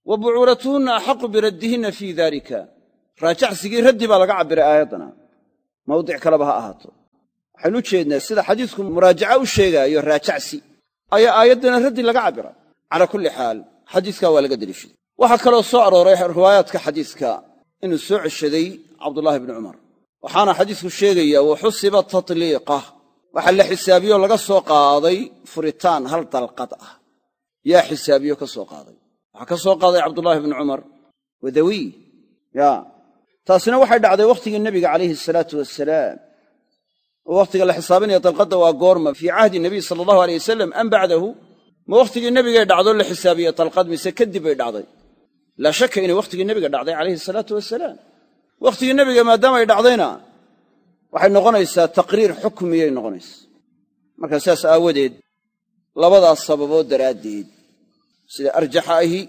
wa bucuuratuhunna axaqu biraddihinna fii daalika. Raajacsigii raddi baa laga cabbiray aayaddana. Mawdic kaleba ha ahaato. Waxaynu u jeednaa sida xadiisku muraajaca u sheegaayo raajacsi ayaa aayaddana raddi laga cabbiray. Calaa kulli xaal xadiiskaa waa laga deliishaday waxaa kaloo soo arooray riwaayaadka xadiiska inuu soo ceshaday cabdullaahi bni cumar. Waxaana xadiisku sheegayaa wa xusiba tatliiqah waxaa la xisaabiyo laga soo qaaday furitaan hal dalqad ah. Yaa xisaabiyo ka soo qaaday waxaa ka soo qaaday cabdullaahi bnu cumar wadawiy ya. Taasina waxay dhacday wakhtigii nebiga calayhi asalaatu wasalaam oo wakhtiga la xisaabinaya dalqadda waa goorma. Fii cahdi nabiy sala allahu aleyh wasalam am bacdahu. Ma wakhtigii nebigay dhacdo la xisaabiye dalqad mise kadib bay dhacday. Laa shaka inay wakhtigii nebiga dhacday calayhi asalaatu wasalaam wakhtigii nebiga maadaama ay dhacdayna waxay noqonaysaa taqriir xukmiyay noqonaysaa marka sidaas aawadeed labadaas sababood daraaddeed sida arjaxa ahi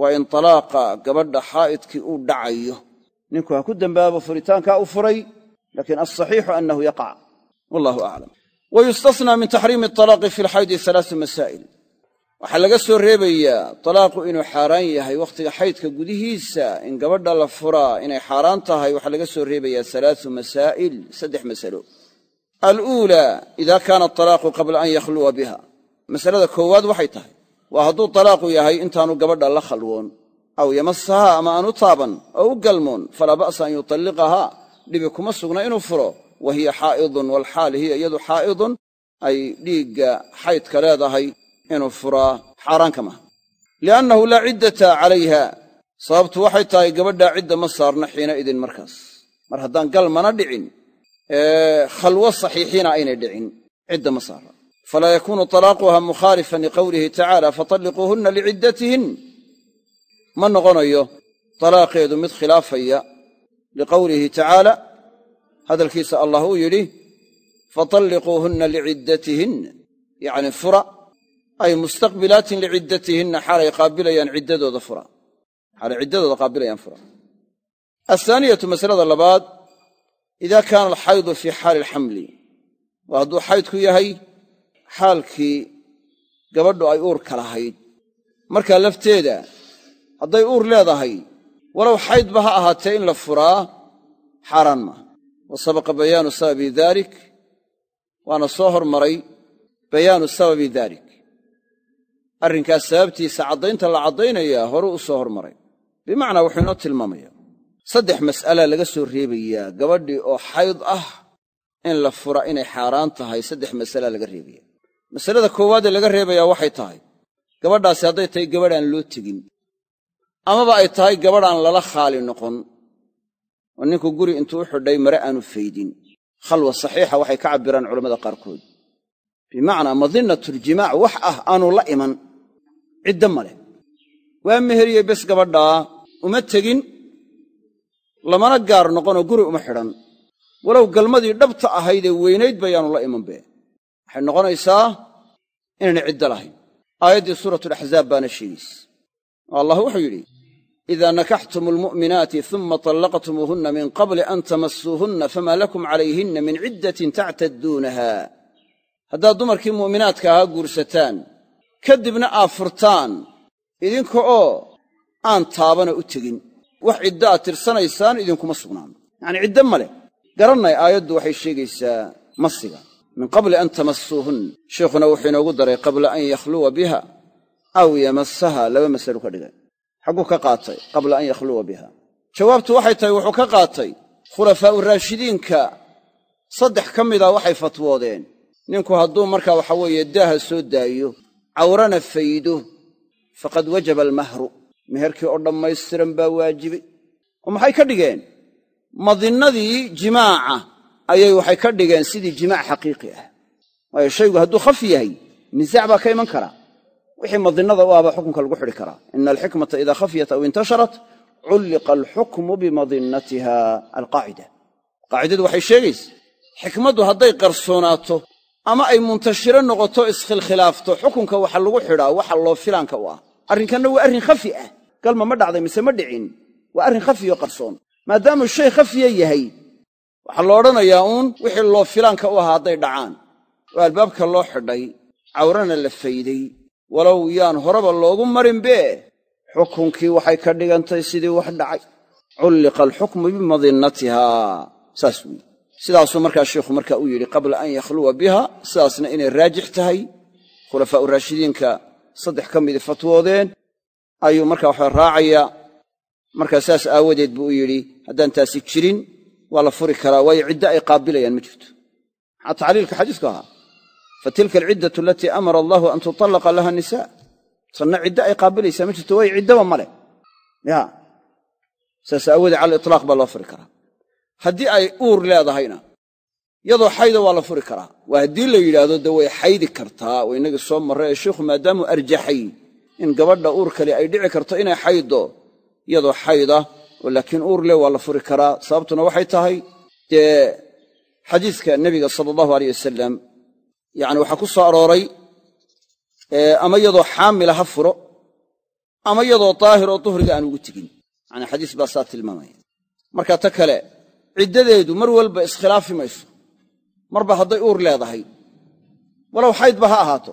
waa in talaaqa gabadha xaa'idkii uu dhacayo. Ninku ha ku dembaabo furitaankaa u furay laakiin alsaxiixu annahu yaqac. Wallahu aclam wa min taxriimi atalaaqi fi lxaydi alaau masaa'il. Waxaa laga soo reebayaa talaaqu inuu xaaraan yahay wakhtiga xaydka gudihiisa in gabadha la furaa inay xaaraan tahay waxaa laga soo reebayaa alaau masaa'il saddex masalo. Aluulaa ida kaana atalaaqu qabla an yakhluwa biha. Masalada koowaad waxay tahay waa hadduu talaaqu yahay intaanu gabadha la khalwoon. Aw yamasahaa ama aanu taaban oo u galmoon falaa ba'sa an yutalliqahaa. Dhibi kuma sugna inuu furo. Wa hiya xaa'idun walxaal hiya iyadu xaa'idun. Ay dhiigga xaydka leedahay inuu furaa. Xaaraanka maha liannahu laa ciddata calayha. Sababtu waxay tahay gabadhaa cidda ma saarna xiina idin markaas. Mar haddaan galmana dhicin. Ee saxiixiina aynay dhicin. Cidda ma saarna falaa yakuunu talaaquha mukhaalifan liqowlihi tacaala fatalliquuhunna liciddatihin ma noqonayo talaaqeedu mid khilaafaya liqowlihi tacaala hadalkiisa allah uu yidhi fatalliquuhunna liciddatihin yacni fura ay mustaqbilaatin liciddatihinna xaalay qaabilayaan ciddadooda fura xaalay ciddadooda qaabilayaan fura athaaniyatu masalada labaad ida kaana alxaydu fii xaali alxamli waa hadduu xaydku yahay xaalkii gabadhu ay uurka lahayd. Markaa lafteeda hadday uur leedahay walow xaydba ha ahaatee in la furaa? Xaaraan maaha wa sabaqa bayaanu sababi dalik waana soo hormaray bayaanu sababi dalik arrinkaas sababtiisa caddaynta la caddaynayaa horu u soo hormaray. Bimacnaa wuxuu inoo tilmaamaya saddex mas'alaa laga soo reebayaa gabadhii oo xayd ah in la fura inay xaaraan tahay saddex masalaa laga reebaya masalada koowaadee laga reebayaa waxay tahay gabadhaasi hadday tahay gabadhaan loo tegin amaba ay tahay gabadhaan lala khaali noqon. Oo ninku guri intuu u xidhay mare aanu faydin. Khalwa saxiixa waxay ka cabbiraan culammada qaarkood. Bimacnaa madinatuljimaac wax ah aanu la iman. Cidda ma leh. Waa meheriyey bes gabadhaa uma tegin lamana gaar noqonoo guri uma xidhan. Walow galmadii dhabta ahaydee weynayd bayaanu la imanbe waxay noqonaysaa inayna ciddo lahayn. Aayaddii suuratulaxzaab baana sheegayse oo allah wuxuu yidhi idaa nakaxtum almu'minaati uma tallaqtumuuhunna min qabli an tamassuuhunna famaa lakum calayhinna min ciddatin tactadduunaha. Haddaad dumarkii mu'minaadka ahaa guursataan kadibna aad furtaan idinka oo aan taabana u tegin. Wax ciddo aad tirsanaysaan idinkuma sugnaan yacanii ciddo ma leh. Garannay aayaddu waxay sheegaysaa masiga min qabli an tamassuuhun. Sheikhuna wuxuu inoogu daray qabla an yakhluwa biha aw yamassaha laba masalu ka dhigay. Xagguu ka qaatay qabla an yakhluwa biha. Jawaabtu waxay tahay wuxuu ka qaatay khulafaa'u raashidiinka saddex ka mida waxay fatwoodeen. Ninku hadduu markaa waxa weeye daaha soo daayo cawrana faydo faqad wajaba almahru. Meherkii oo dhammaystiran baa waajibay oo maxay ka dhigeen? Madinnadii jimaaca ayay waxay ka dhigeen sidii jimaac xaqiiqi ah. Waayo shaygu hadduu khaf yahay nisaac baa ka iman karaa wixii madinnada u ahbaa xukunka lagu xidhi karaa ina alxikmata idaa khafyat aw intasharat culliqa alxukmu bimadinnatiha alqaacida. Qaacidadu waxay sheegaysa xikmaddu hadday qarsoonaato ama ay muntashiro noqoto iskhilkhilaafto xukunka waxa lagu xidhaa waxa loo filaanka u ah. Arrinkanna waa arrin khafi ah. Galma ma dhacday mise ma dhicin. Waa arrin khafiyo qarsoon. Maadaamuu shay khafiya yahay waxaa la odhanayaa uun wixii loo filaanka u ahaa hadday dhacaan. Oo albaabka loo xidhay cawrana la fayday. Walow yaan horeba loogu marinbe xukunkii waxay ka dhigantay sidii wax dhacay. Culliqa alxukmu bimadinnatiha. Saas weeye. Sidaasuu markaa sheikhu marka u yidhi qabla an yakhluwa biha sidaasna inay raajix tahay. Khulafaa'u raashidiinka saddex ka midii fatwoodeen ayuu markaa waxa raacayaa markaa saas aawadeed buu u yidhi haddaan taasi jirin waa la furi karaa waayo ciddo ay qaabilayaan ma jirto. Maxaa tacliilka xadiisku ahaa? Fatilka alciddatu alatii amara allahu an tutallaqa laha nisa tanna ciddo ay qaabilaysaa ma jirto way ciddaba male ya. Saas aawoodee cala itlaaq baa loo furi karaa. Haddii ay uur leedahayna yadoo xayda waa la furi karaa. Waa haddii la yidhaahdo de way xaydi kartaa oo innagii soo marray ee sheikhu maadaamuu arjaxay in gabadha uur kale ay dhici karto inay xaydo iyadoo xayda oo laakiin uur leh waa la furi karaa. Sababtuna waxay tahay dee xadiiska nebiga sala allahu aleyh wasalam yacni waxaa ku soo arooray ama iyadoo xaamila ha furo ama iyadoo daahir oo duhriga aan ugu tegin. Yacni xadiis baa saa tilmaamaya. Marka ta kale ciddadeedu mar walba iskhilaafi mayso marba hadday uur leedahay walow xaydba ha ahaato.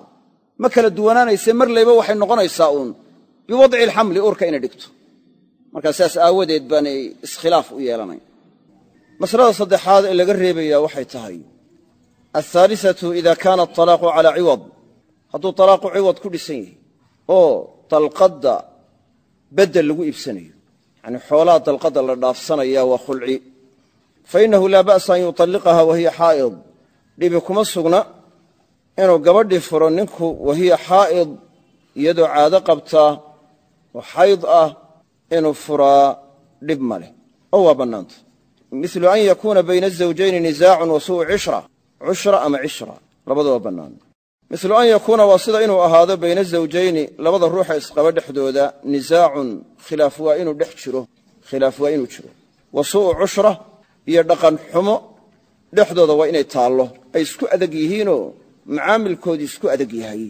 Ma kala duwanaanayse mar layba waxay noqonaysaa uun. Biwadci alxamli uurka inay dhigto markaa sidaas aawadeed baanay iskhilaaf u yeelanayn masalada saddexaad ee laga reebayaa waxay tahay althaalisatu ida kaana atalaaqu calaa ciwad. Hadduu talaaqu ciwad ku dhisan yahay oo dalqadda beddel lagu iibsanayo yacnii xoolaha dalqadda la dhaafsanaya waa khulci. Fa innahu laa ba'sa an yutalliqaha wahiya xaa'id dhibi kuma sugna inuu gabadhii furo ninku wahiya xaa'id iyadoo caado qabtaa oo xayd ah inuu furaa dhib ma leh. Oo waa bannaanta. Milu an yakuuna bayna azawjayni nisaacun wa su'u cishra. Cushra ama cishra labada bannaan. Milu an yakuuna waa sida inuu ahaado bayna zawjayni labada ruuxa isqaba dhexdooda. Nisaacun khilaaf waa inuu dhex jiro. Khilaaf waa inuu jiro. Wa su'u cushra iyo dhaqan xumo dhexdooda waa inay taallo. Ay isku adag yihiinoo macaamilkoodii isku adag yahay.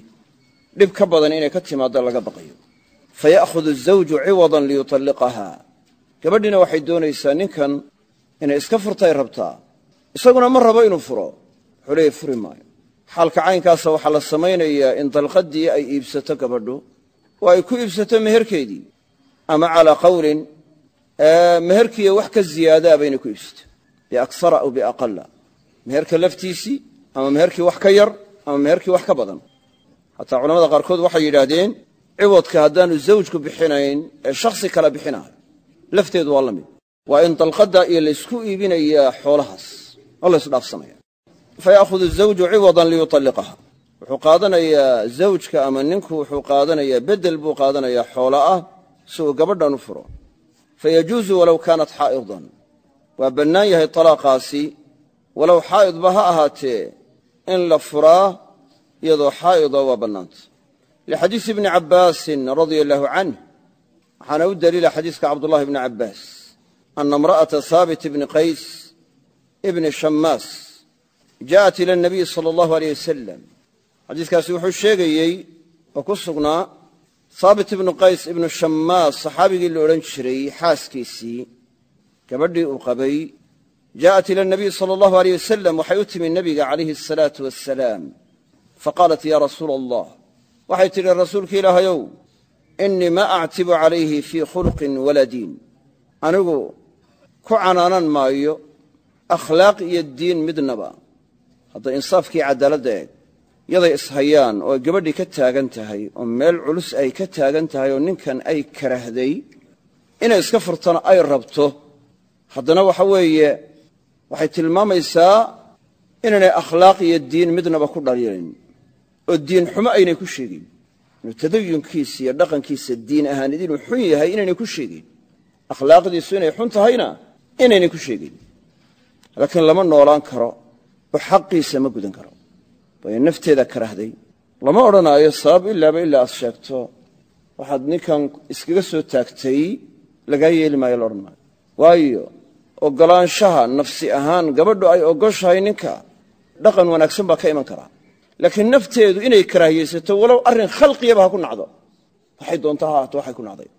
Dhib ka badan inay ka timaaddo laga baqayo fa ya'khudu azawju ciwadan liyutalliqaha gabadhiina waxay doonaysaa ninkan inay iska furtay rabtaa isaguna ma rabo inuu furo. wuxuu leeya furi maayo. xaalka caynkaasa waxaa la samaynayaa in dalqaddii ay iibsato gabadhu. oo ay ku iibsato meherkeedii. ama calaa qawlin meherkiiyo wax ka ziyaadaa bayna ku iibsato. biaksara aw biaqala meherka laftiisii ama meherkii wax ka yar ama meherkii wax ka badan. hataa culamada qaarkood waxay yidhaahdeen ciwadka haddaanu zawjku bixinayn ee shakhsi kale bixinaayo lafteedu waa la mid. Waa in dalqadda iyo laysku iibinayaa xoolahaas oo laysdhaafsanaya fa ya'khudu zawju ciwadan liyutalliqaha. Wuxuu qaadanayaa zawjka ama ninku wuxuu qaadanayaa beddel buu qaadanayaa xoola ah si uu gabadhan u furo. Fa yajuusu walow kaanat xaa'idan. Waa bannaan yahay talaaqaasi walow xaa'idba ha ahaatee in la furaa iyadoo xaa'ida waa bannaanta lixadiisi ibni cabbaasin radia allaahu canh waxaana u daliila xadiiska cabdullahi bni cabbaas ana imra'ata haabit ibni qays ibni shammaas ja'at ila anabiyi sala allahu aleyh wasalam xadiiskaasi wuxuu sheegayey oo ku sugnaa haabit ibnu qays ibnu shammaas saxaabigii la odhan jiray xaaskiisii gabadhii uu qabay ja'at ila anabiyi sala allahu aleyh wasalam waxay u timi nebiga calayhi asalaatu wassalaam faqaalat yaa rasuula allah waxay tidhi rasuulki ilaahayow innii ma actibu calayhi fii khuluqin walaa diin. Anigu ku canaanan maayo akhlaaq iyo diin midnaba. Hadda insaafkii caddaaladda eeg yaday ishayaan oo gabadhii ka taagan tahay oo meel culus ay ka taagan tahay oo ninkan ay karahday inay iska furtana ay rabto. Haddana waxa weeye waxay tilmaamaysaa inaynay akhlaaq iyo diin midnaba ku dhaliilin oo diin xumo aynay ku sheegin. Inuu tadayunkiisa iyo dhaqankiisa diin ahaanid inuu xun yahay inaynay ku sheegin. Akhlaaqdiisu inay xun tahayna inaynay ku sheegin. Laakiin lama noolaan karo oo xaqiisa ma gudan karo. Waayo nafteeda karahday. Lama odhanaayo sabab ilaaba ilaa aad sheegto. Waxaad ninkan iskaga soo taagtay lagaa yeeli maayo la odhan maayo. Waayo oggolaanshaha nafsi ahaan gabadhu ay ogoshahay ninka. Dhaqan wanaagsan baa ka iman karaa laakiin nafteedu inay karaahiyeysato walow arrin khalqiyaba ha ku nacdo. Waxay doonta ha ahaato waxay ku nacday.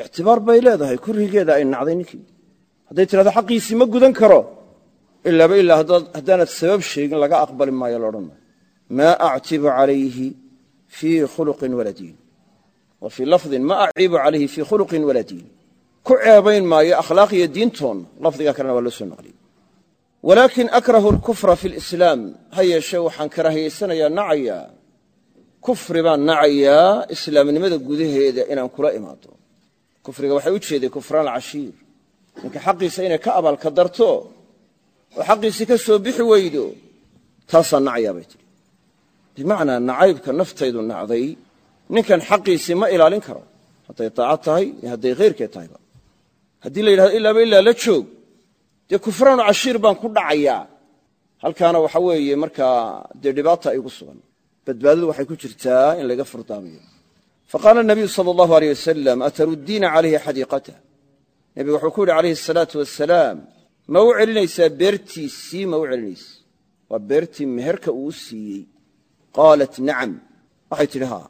Ictibaar bay leedahay kurigeeda ay nacday ninkii. Hadday tidhahdo xaqiisii ma gudan karo. Ilaaba ilaa haddaanad sabab sheegin laga aqbali maayo la odhan maayo. Maa actibu calayhi fii khuluqin walaa diin. Wa fii lafdin ma aciibu calayhi fii khuluqin walaa diin. Ku ceebayn maayo akhlaaq iyo diintoonna lafdiga kalena waa loo soo naqliyey walaakin akrahu alkufra fi lislaam ha yeeshee waxaan karaahiyaysanayaa nacayaa. Kufri baan nacayaa islaamnimada gudaheeda inaan kula imaado kufriga waxay u jeeday kufraan alcashiir. Ninka xaqiisa inay ka abaalka darto oo xaqiisii ka soo bixi weydo taasaan nacayaa bay tidhi. Bimacnaa nacaybka naftaydu nacday ninkan xaqiisii ma ilaalin karo. Hadday daacad tahay iyo hadday khayrkeed tahayba haddii la yidhahdo ilaaba ilaa la joog dee kufraanu cashiir baan ku dhacayaa. Halkaana waxa weeye markaa dee dhibaata igu sugan. Badbaadadu waxay ku jirtaa in laga furdaamiyo. Faqaala nabiyu sala allahu aleyh wasalam ataruddiina calayhi xadiiqatah nebigu wuxuu ku yidhi calayhi asalaatu wasalaam ma u celinaysaa beertiisii ma u celinaysa waa beertii meherka uu siiyey. Qaalat nacam. Waxay tidhi haa.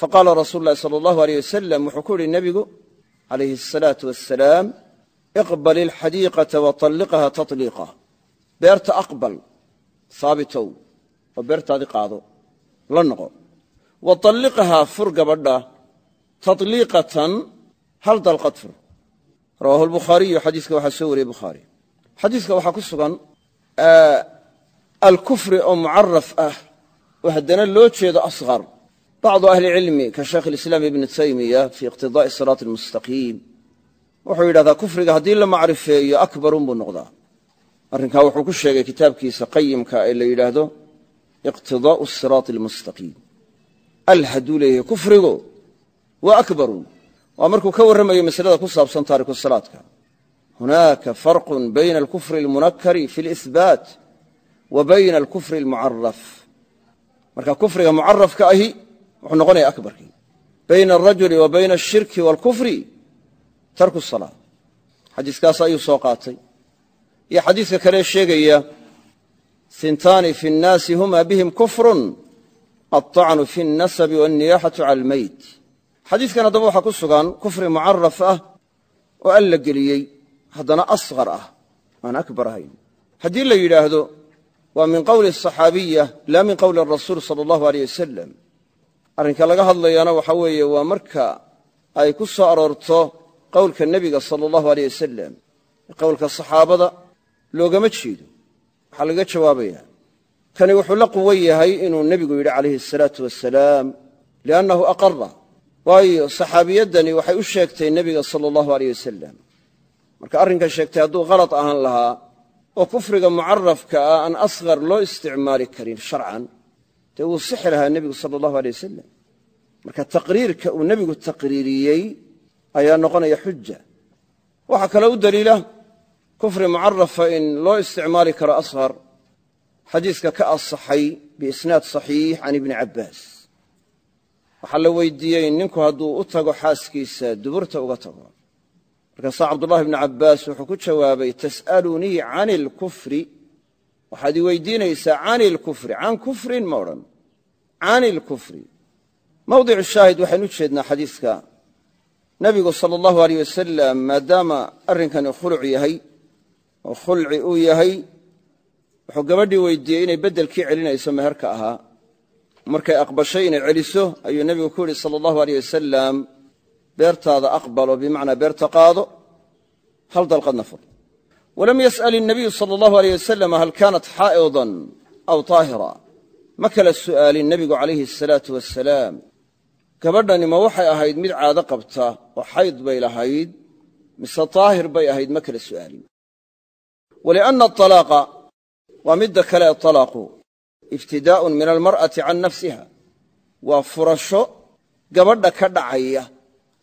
Faqaala rasuulu sala allahu aleyh wasalam wuxuu ku yidhi nebigu calayhi asalaatu wasalaam iqbal ilxadiiqata watalliqaha tatliiqa beerta aqbal haabitow oo beertaadii qaado la noqo wa talliqahaa fur gabadha tatliiqatan hal dalqad fur rawaahu lbukhaariyu xadiiska waxaa soo wariyey bukhaari xadiiska waxaa ku sugan alkufri oo mucaraf ah oo haddana loo jeedo asqar bacdu ahli cilmi ka sheekh alislaam ibni taymiya fii iqtidaa'i siraati almustaqiim wuxuu yidhahdaa kufriga haddii la macrifeeyo akbarun buu noqdaa. Arrinkaa wuxuu ku sheegay kitaabkiisa qayimka ee la yidhaahdo iqtidaa'u siraati almustaqiim al leeyahay kufrigu waa akbarun. Waa markuu ka warramayo masalada ku saabsan taariku salaadka. Hunaaka farqun bayna alkufri almunakari fi alihbaat wa bayna alkufri almucaraf marka kufriga mucarafka ahi wuxuu noqonaya akbarkii. Bayna alrajuli wa bayna alshirki waalkufri tarku salaa xadiiskaas ayuu soo qaatay. Iyo xadiiska kale sheegaya hintaani fi nnaasi huma bihim kufrun alطacnu fi اlnasabi walniyaxatu cala almeyt. Xadiiskan haddaba waxaa ku sugan kufri mucaraf ah oo al la geliyey haddana asqar ah aan akbar ahayn. Haddii la yidhaahdo waa min qowli asaxaabiya laa min qowli arasuul sala allahu aleyh wasalam arrinka laga hadlayana waxa weeye waa marka ay ku soo aroorto qowlka nebiga sala allahu aleyh wasalam qowlka saxaabada loogama jeedo. Waxaa laga jawaabayaa kani wuxuu la quwan yahay inuu nebigu yidhi calayhi asalaatu wasalaam liannahu aqara waayo saxaabiyaddani waxay u sheegtay nebiga sala allahu aleyh wasalam marka arrinka sheegtay hadduu khalad ahaan lahaa oo kufriga mucarafka ah aan asqar loo isticmaali karin sharcan dee wuu sixi lahaa nebigu sala allahu aley wasalam marka taqriirka uu nebigu taqriiriyey ayaa noqonaya xuja waxaa kaloo u daliila kufri mucarafa in loo isticmaali karo asqar xadiiska ka asaxay biisnaad saxiix can ibni cabbaas. Waxaa la weydiiyey ninku hadduu u tago xaaskiisa duburta uga tago. Markaasaa cabdullahi bni cabbaas wuxuu ku jawaabay tas'alunii can ilkufri waxaad i weydiinaysaa can ilkufri can kufrin ma odhan can ilkufri mawdicu shaahid waxaynu jeednaa xadiiska nebigu sala allahu aleyh wasalam maadaama arrinkani khuluc yahay oo khulci uu yahay wuxuu gabadhii weydiiyey inay beddelkii celinayso meherka ahaa. Markay aqbashay inay celiso ayuu nebigu ku yidhi sala allahu aleyh wasalam beertaada aqbalo bimacnaa beerta qaado hal dalqadna fur. Walam yas'al innabiyu sala allahu aleyh wasalam hal kaanat xaa'idan aw taahira. Ma kala su'aalin nebigu calayhi asalaatu wasalaam gabadhani ma waxay ahayd mid caado qabta oo xayd bay lahayd mise taahir bay ahayd ma kala su'aalin. Walianna atalaaqa waa midda kale talaaqu ibtidaa'un min almar'ati can nafsiha. Waa furasho gabadha ka dhacaya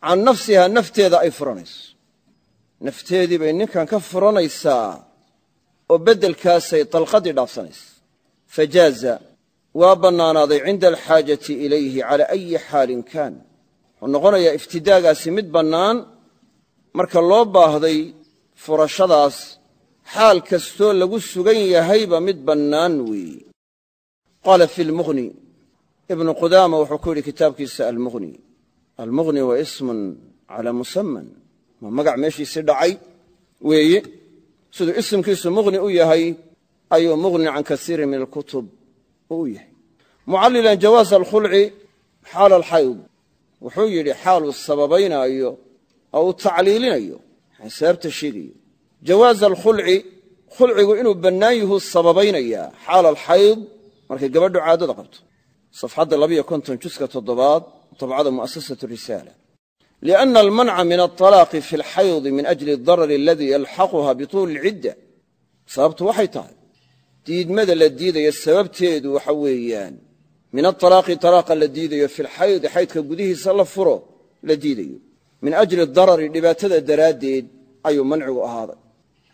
can nafsihaa nafteeda ay furanayso. Nafteedii bay ninkan ka furanaysaa oo beddelkaasay dalqadii dhaafsanaysa. Fajaaza waa bannaanaaday cinda alxaajati ilayhi cala ayi xaalin kaan. Wuxuu noqonayaa iftidaagaasi mid bannaan marka loo baahday furashadaas xaal kastoo lagu sugan yahayba mid bannaan weeye qaala fi lmughni ibnu qudaama wuxuu ku yidhi kitaabkiisa almughni almughni waa ismun calaa musaman waa magac meeshiisii dhacay weeye? Siduu isimkiisu mughni u yahay ayuu mughnin can kasiirin min alkutub u u yahay. Mucallilan jawaasa alkhulci xaala alxayd wuxuu yidhi xaaluu sababaynaayo oo uu tacliilinayo. Sababta sheegayo. Jawaasa alkhulci khulcigu inuu bannaan yuhuu sababaynayaa. Xaala alxayd markay gabadhu caadada qabto. Safxadda labiyo konton juska toddobaad dabcada mu'asasatu risaala. Lianna almanca min alطalaaqi fi alxaydi min ajli aldarari aladii yalxaquha bituuli alcidda sababtu waxay tahay diidmada la diidayo sababteedu waxa weeyaan min aalaaqi alaaqa la diidayo fi lxaydi xaydka gudihiisa la furo la diidayo. Min ajli darari dhibaatada daraaddeed ayuu mancigu ahaaday.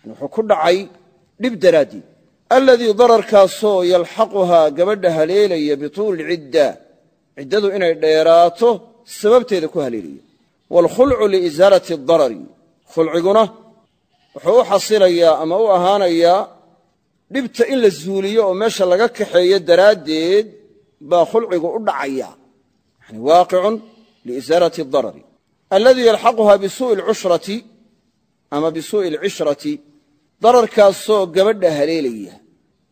Yani wuxuu ku dhacay dhib daraaddeed. Aladii dararkaasoo yalxaquhaa gabadha haleelaya bituuli cidda ciddadu inay dheeraato sababteeda ku haleelaya. Waalkhulcu liisaalati darari khulciguna dhibta in la zuuliyo oo meesha laga kaxeeyo daraaddeed baa khulcigu u dhacaya. Yani waaqicun liisaalati darari aladii yalxaquhaa bisuu'i alcushrati ama bisuu'i alcishrati dararkaasoo gabadha haleelaya.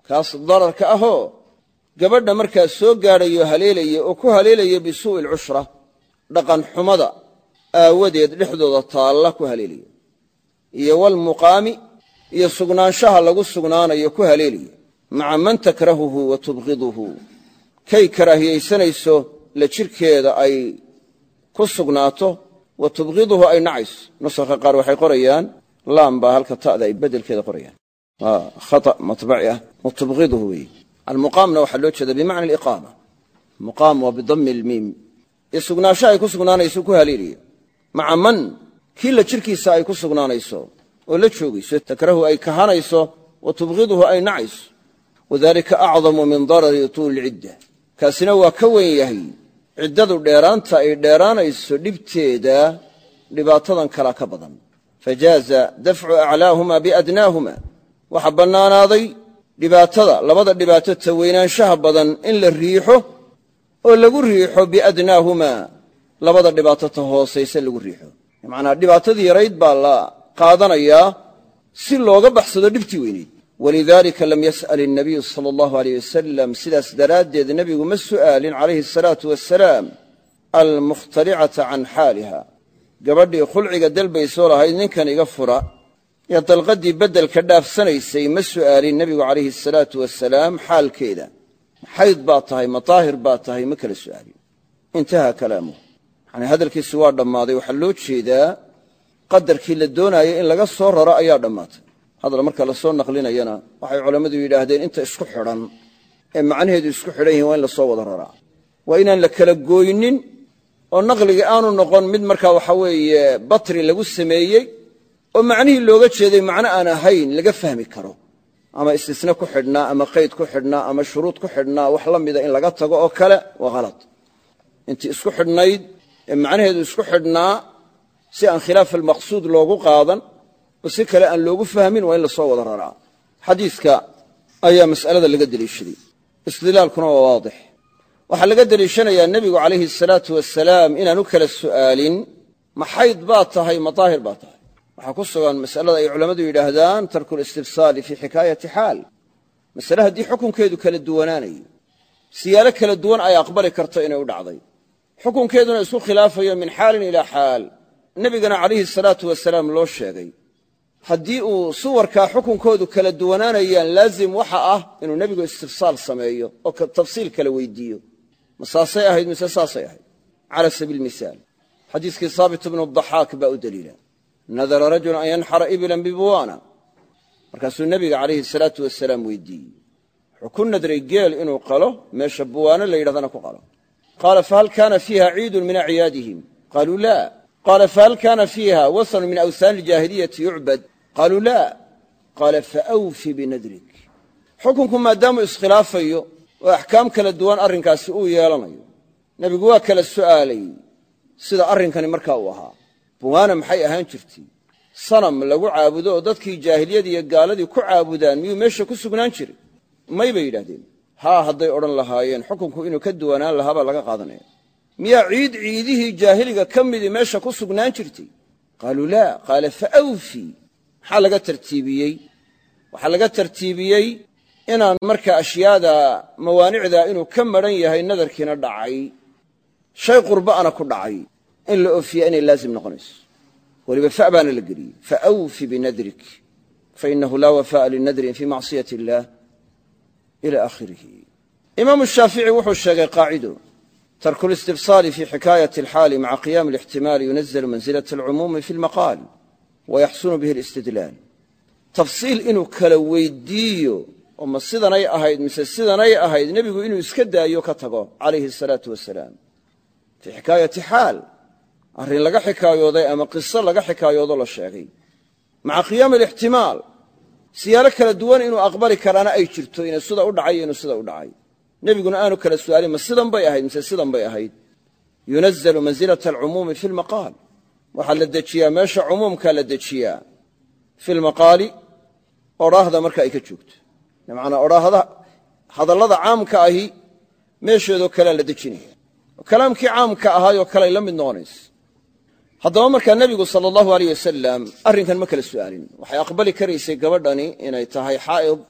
Kaas dararka ahoo gabadha markaa soo gaadhayo haleelaya oo ku haleelaya bisuu'i alcushra dhaqan xumada aawadeed dhexdooda taalla ku haleelaya. Iyo walmuqaami iyo sugnaanshaha lagu sugnaanayo ku haleelaya maca man takrahuhu wa tubqiduhu kay karaahiyaysanayso la jirkeeda ay ku sugnaato wa tubqiduhu ay nacayso. Nusakha qaar waxay qorayaan laam baa halka ta'da ay beddelkeeda qorayaan. Waa khata matbaci ah wa tubqiduhu almuqaamna waxaa loo jeeda bimacna aliqaama. Muqaam waa bidammi almiim. Iyo sugnaanshaha ay ku sugnaanayso ku haleelaya maca man kii la jirkiisa ay ku sugnaanayso oo la joogayso takrahu ay kahanayso wa tubqiduhu ay nacayso. Wadalika acdamu min darari tuuli cidda. Kaasina waa ka weyn yahay ciddadu dheeraanta ay dheeraanayso dhibteeda dhibaatadan kala ka badan. Fajaaza dafcu aclaahuma biadnaahuma. Waxaa bannaanaaday dhibaatada labada dhibaato taweynaanshaha badan in la riixo oo lagu riixo biadnaahumaa labada dhibaato ta hoosayse lagu riixo. Macnaa dhibaatadii yarayd baa la qaadanayaa si looga baxsado dhibtii weyneyd walidaalika lam yas'al innabiyu sala allahu aleyh wasalam sidaas daraaddeed nebigu ma su'aalin calayhi asalaatu wasalaam almukhtalicata can xaaliha. Gabadhii khulciga dalbaysoo lahayd ninkan iga fura ee dalqaddii beddelka dhaafsanaysay ma su'aalin nebigu calayhi asalaatu wasalaam xaalkeeda. Xayd baa tahay mataahir baa tahay ma kala su'aalin. Intaha kalaamuhu yani hadalkiisi waa dhammaaday. Waxaa loo jeedaa qadarkii la doonaayo in laga soo raro ayaa dhammaatay. Hadal marka la soo naqlinayana waxay culammadu yidhaahdeen inta isku xidhan. Ee macnaheedu isku xidhan yihiin waa in la soo wada raraa. Waa inaan la kala gooynin oo naqliga aanu noqon mid markaa waxa weeye batri lagu sameeyey oo macnihii looga jeeday macno aan ahayn laga fahmi karo. Ama istisne ku xidhnaa ama qayd ku xidhnaa ama shuruud ku xidhnaa wax la mida in laga tago oo kale waa halad intii isku xidhnayd ee macnaheedu isku xidhnaa si aan khilaaf almaqsuud loogu qaadan oo si kale aan loogu fahmin waa in la soo wada raraa. Xadiidka ayaa mas'alada laga deliishaday. Istidlaalkuna waa waadix. Waxaa laga deliishanayaa nebigu calayhi asalaatu wasalaam inaanu kala su'aalin ma xayd baa tahay ma baa tahay? Waxaa ku sugan masalada ay culammadu yidhaahdaan tarku fii xikaayati xaal. Masale haddii xukunkeedu kala duwanaanayo siyaalo kala duwan ay aqbali karto inay u dhacday. Xukunkeeduna isku khilaafayo min xaalin ilaa xaal nebigana calayhi salaatu wasalaam loo sheegay haddii uu suwarkaa xukunkoodu kala duwanaanayaan laazim waxa ah inuu nebigu istifsaal sameeyo oo tafsiil kala weydiiyo. Ma saasay ahayd mise saasay ahayd? Cala sabiil misaal. Xadiiskii saabit bnu daxaak baa u deliila nadara rajulun an yanxara ibilan bibuwaana. Markaasuu nebiga calayhi salaatu wasalaam weydiiyey. Wuxuu ku nadray geel inuu qalo meesha buwaano la yidhahdana ku qalo. Qaala fahal kaana fiiha ciidun min acyaadihim qaaluu la qaala fahal kaana fiiha wasanu min awsaani aljaahiliyati yucbad qaaluu la qaala faawfi binadrik xukunku maadaamuu iskhilaafayo oo axkaam kala duwan arrinkaasi uu yeelanayo nebigu waa kala su'aalay sida arrinkani markaa uu ahaa buwaana maxay ahaan jirtay sanam lagu caabudo oo dadkii jaahiliyadii iyo gaaladii ku caabudaan miyuu meesha ku sugnaan jiray may bay yidhahdeen haa hadday odhan lahaayeen xukunku inuu ka duwanaan lahaa baa laga qaadanaya miyaa ciid ciidihii jaahiliga ka midii meesha ku sugnaan jirtay? Qaaluu laa. Qaala faawfi maxaa laga tartiibiyey? Waxaa laga tartiibiyey inaan marka ashyaada mawaanicda inuu ka madran yahay nadarkiina dhacay. Shay qurba'ana ku dhacay. In la oofiya inay laazim noqonayso. Weliba fa baana la geliyey. Faawfi binadrik fainahu laa wafa'a linadrin fii macsiyati illaah ila akhirihi imaamu shaafici wuxuu sheegay qaacido tarku listibsaali fi xikaayati alxaali maca qiyaami alixtimaali yunazalu manzilat alcumuumi fi lmaqaal wayaxsunu bihi alistidlaal tafsiil inuu kala weydiiyo oo ma sidanay ahayd mise sidanay ahayd nebigu inuu iska daayo ka tago calayhi asalaatu wasalaam fii xikaayati xaal arrin laga xikaayooday ama qiso laga xikaayoodo la sheegay maca qiyaami alixtimaal siyaalo kala duwan inuu aqbali karaana ay jirto inuu sida u dhacay iyo inuu nebiguna aanu kala su'aalin ma sidan bay ahayd mise sidan bay ahayd? Yunazalu mansilata alcumuumi fi lmaqaal waxaa la dejiyaa meesha cumuumkaa la dejiyaa fi lmaqaali odhaahda marka ay ka joogto. Bimacnaa odhaahda hadallada caamka ahi meesheedoo kalea la dejinaya. Kalaamkii caamka ahaayoo kaley la mid noqonaysa. Haddaba markaa nebigu sala allahu aleyh wasalam arrinkan ma kala su'aalin. Waxay aqbali karaysay gabadhani inay tahay xaa'id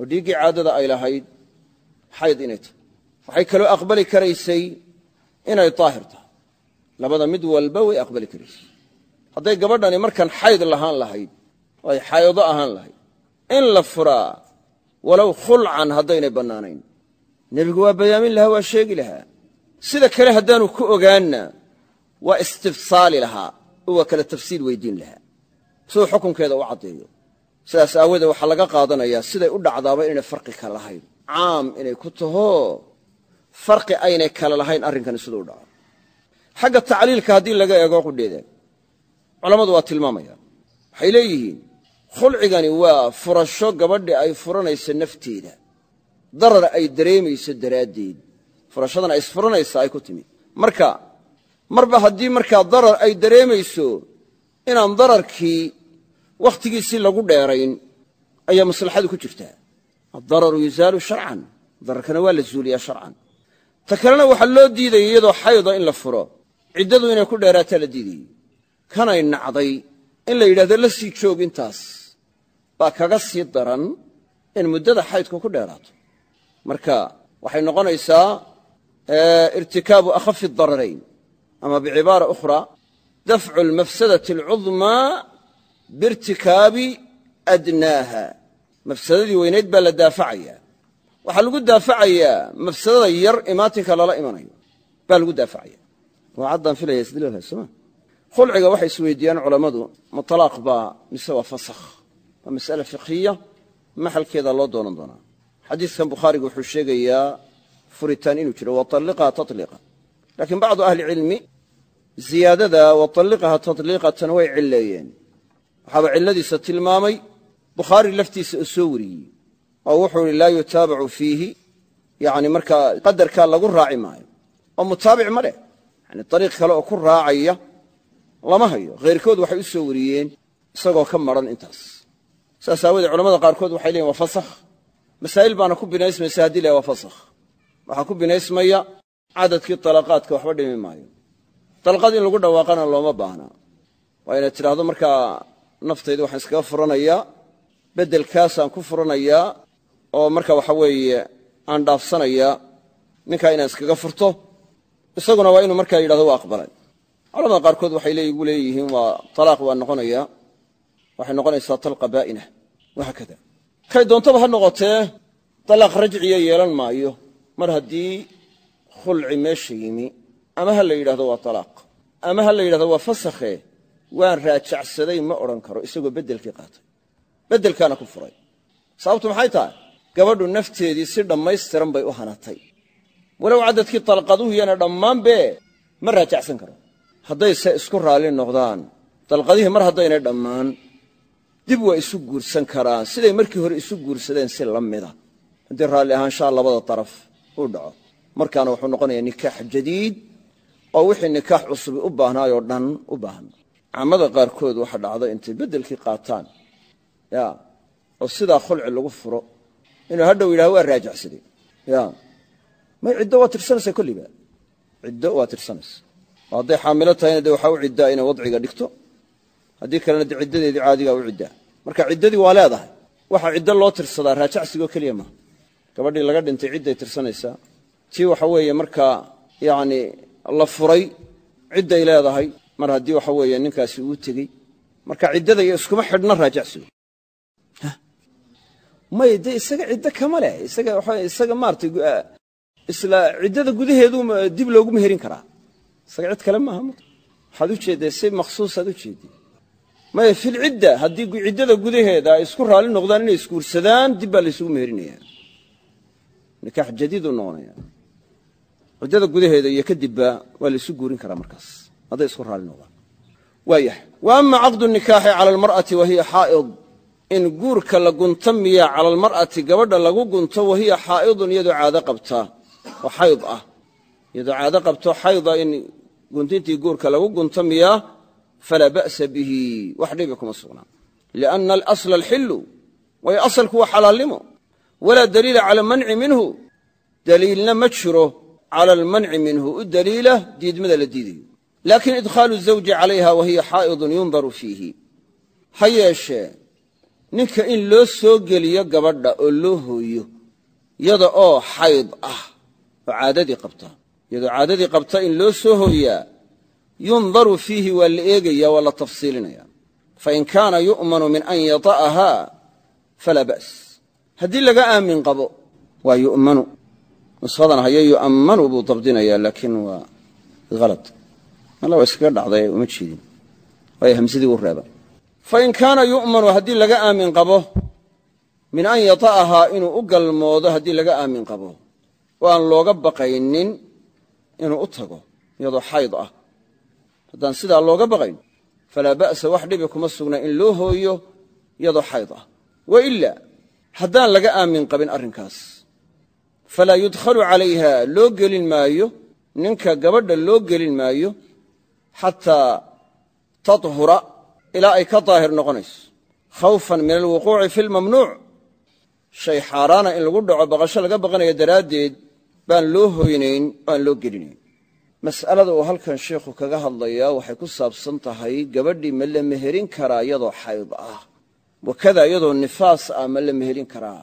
oo dhiiggii caadada ay lahayd xayd inay tahay. Waxay kaloo aqbali karaysay inay daahir tahay. Labada mid walba way aqbali karaysay. Hadday gabadhani markan xayd lahaan lahayd ay xaydo ahaan lahayd in la furaa walow khulcan haddaynay bannaanayn. Nebigu waa bayaamin lahaa waa sheegi lahaa. Sida kale haddaanu ku ogaanna waa istifsaali lahaa oo waa kale tafsiil weydiin lahaa. Siduu xukunkeeda u caddeeyo. Sidaas aawoodee waxaa laga qaadanayaa siday u dhacdaaba inaynay farqi kale lahayn caam inay ku taho farqi aynay kale lahayn arrinkani siduu dhaco. Xagga tacliilka haddii laga eego qudheeda culammadu waa tilmaamayaan. Waxay leeyihiin khulcigani waa furasho gabadhi ay furanayso nafteeda. Darar ay dareemayso daraaddeed. Furashadan ay isfuranaysa ay ku timid. Marka marba haddii markaa darar ay dareemayso inaan dararkii wakhtigiisii lagu dheerayn ayaa maslaxadu ku jirtaa addararu yuzaalu sharcan dararkana waa la zuuliyaa sharcan. Ta kalena waxaa loo diidaya iyadoo xayda in la furo. Ciddadu inay ku dheeraataa la diidayey kanay nacday in la yidhahdo la sii joog intaas. Baa kaga sii daran in muddada xaydku ku dheeraato. Marka waxay noqonaysaa irtikaabu akhafi dararayn ama bicibaara ukhra dafcu almafsadati alcudmaa biirtikaabi adnaaha mafsadadii weynayd baa la daafacayaa. Waxaa lagu daafacayaa mafsadada yar imaatinka lala imanayo baa lagu daafacaya waa caddaan filaya isdilaalha khulciga waxay isweydiiyaan culammadu ma baa mise waa fasakh. Waa mas'ale fiqhiya maxalkeeda loo doonan doonaa. Xadiidkan bukhaarigu wuxuu sheegayaa furitaan inuu jiro watalliqaha tatliiqa laakiin bacdu ahlicilmi ziyaadada watalliqaha tatliiqatan way cilleeyeen. Waxaaba cilladiisa tilmaamay bukhaari laftiisa oo soo wariyey oo wuxuu ihi laa yutaabacu fiihi. Yani markaa qadarkaa lagu raaci maayo oo mutaabic ma leh. Yani ariiq kale oo ku raacaya lama hayo. Khayrkood waxay u soo wariyeen isagoo ka maran intaas. Saas aawoodee culamada qaarkood waxay leeyiin waa fasakh. Masaa'il baana ku binaysmaysa haddii la waa fasakh. Waxaa ku binaysmaya cadadkii talaqaadka waxba dhimi maayo. Dalqad in lagu dhawaaqana looma baahna. Waa inay tidhaahdo markaa naftayda waxaan iskaga furanayaa beddelkaasaan ku furanayaa oo marka waxa weeye aan dhaafsanayaa ninkaa inaan iskaga furto isaguna waa inuu markaa yidhahdo waa aqbalay. Culamada qaarkood waxay gu leeyihiin waa talaaq waa noqonayaa waxay noqonaysaa talqa baa'ina wahaakada kay doontaba ha noqotee talaaq rajciya yeelan maayo. Mar haddii khulci meesha yimi ama ha la yidhahdo waa talaaq ama ha la yidhahdo waa fasakhe waan raajacsaday ma odhan karo isagoo beddelkii qaatay beddelkaana ku furay. Sababtu maxay tahay? Gabadhu nafteedii si dhammaystiran bay u hanatay. Walow caddadkii dalqaduhu yana dhammaanbe ma raajacsan karo. Haddayse isku raalli noqdaan dalqadihii mar haddaynay dhammaan dib waa isu guursan karaan. Siday markii hore isu guursadeen si la mida. Haddii raalli ahaanshaha labada daraf uu dhaco markaana wuxuu noqonayaa nikaax jadiid oo wixii nikaax cusubi u baahnaayoo dhan u baahan caamada qaarkood waxa dhacda intay beddelkii qaataan ya. Oo sidaa khulci lagu furo. Inuu hadhow yidhaha waa raajacsaday ya. May ciddo waa tirsanaysaa kolliba ciddo waa tirsanaysa. Hadday xaamilo tahayna dee waxaa u ciddaa inay wadciga dhigto haddii kalena dee ciddadeedii caadigaa u ciddaa. Marka ciddadii waa leedahay. Waxaa ciddo loo tirsadaa raajacsigoo keliya maaha gabadhii laga dhintay cidday tirsanaysaa tii waxa weeye markaa yacni la furay cidday leedahay. Mar haddii waxa weeye ninkaasi uu tegey. Marka ciddada iyo iskuma xidhna raajacsigo may dee isaga ciddo kama leh. Isaga isaga maaratay isla ciddada gudaheedu dib looguma herin karaa. Isaga cid kale maaha waxaad u jeeddee si makhsuusaad u jeeddee maya filcidda haddii ciddada gudaheeda ay isku raalli noqdaan inay isguursadaan dib baa laysugu meherinayaa nikaax jadiiduu noqonaya. Ciddada gudaheeda iyo kadibba waa laysu guurin karaa markaas. Hadday isku raalli noqdaan. Waayahay wa ama caqdu nikaaxi cala almar'ati wa hiya xaa'id in guurka la gunta miyaa cala almar'ati gabadha lagu gunto wahiya xaa'idun iyadoo caado qabtaa oo xayd ah. Iyadoo caado qabto xayda in guntintii guurka lagu gunto miyaa falaa ba'sa bihi. Wax dhibi kuma sugnaa. Lianna alasla alxillu waayo asalku waa xalaalnimo. Walaa daliila cala almanci minhu daliilna ma jiro cala almanci minhu. U daliila diidmada la diidayo. Laakiin idkhaalu zawji calayha wa hiya xaa'idun yundaru fiihi. Ha yeeshee ninka in loo soo geliyo gabadha oo loo hooyo yada oo xayd ah oo caadadii qabta iyadoo caadadii qabta in loo soo hooyaa yundaru fiihi waa la eegaya waa la tafsiilinaya fain kaana yu'manu min an yata'ahaa falaa ba's haddii laga aamin qabo waa yu'manu. Nushadan haye yu'ammanu buu dabdinayaa laakiin waa halad malla waa iskaga dhacday uma jeedin waayo hamsadii u reeba fain kaana yu'manu haddii laga aamin qabo min an yata'ahaa inuu u galmoodo haddii laga aamin qabo oo aan looga baqaynin inuu u tago iyadoo xayd ah. Haddaan sidaa looga baqayn falaa ba'sa wax dhibi kuma sugna in loo hooyo iyadoo xayd ah. Wa ila haddaan laga aamin qabin arrinkaas falaa yudkhalu calayha loo gelin maayo ninka gabadha loo gelin maayo xataa tahura ilaa ay ka daahir noqonayso. Khawfan min alwuquuci fi lmamnuuc shay xaaraana in lagu dhaco baqasho laga baqanayo daraaddeed baan loo hoynayn oo aan loo gelinayn. Mas'alada uu halkan sheikhu kaga hadlayaa waxay ku saabsan tahay gabadhii ma la meherin karaa iyadoo xayd ah. Wakada iyadoo nifaas ah ma la meherin karaa.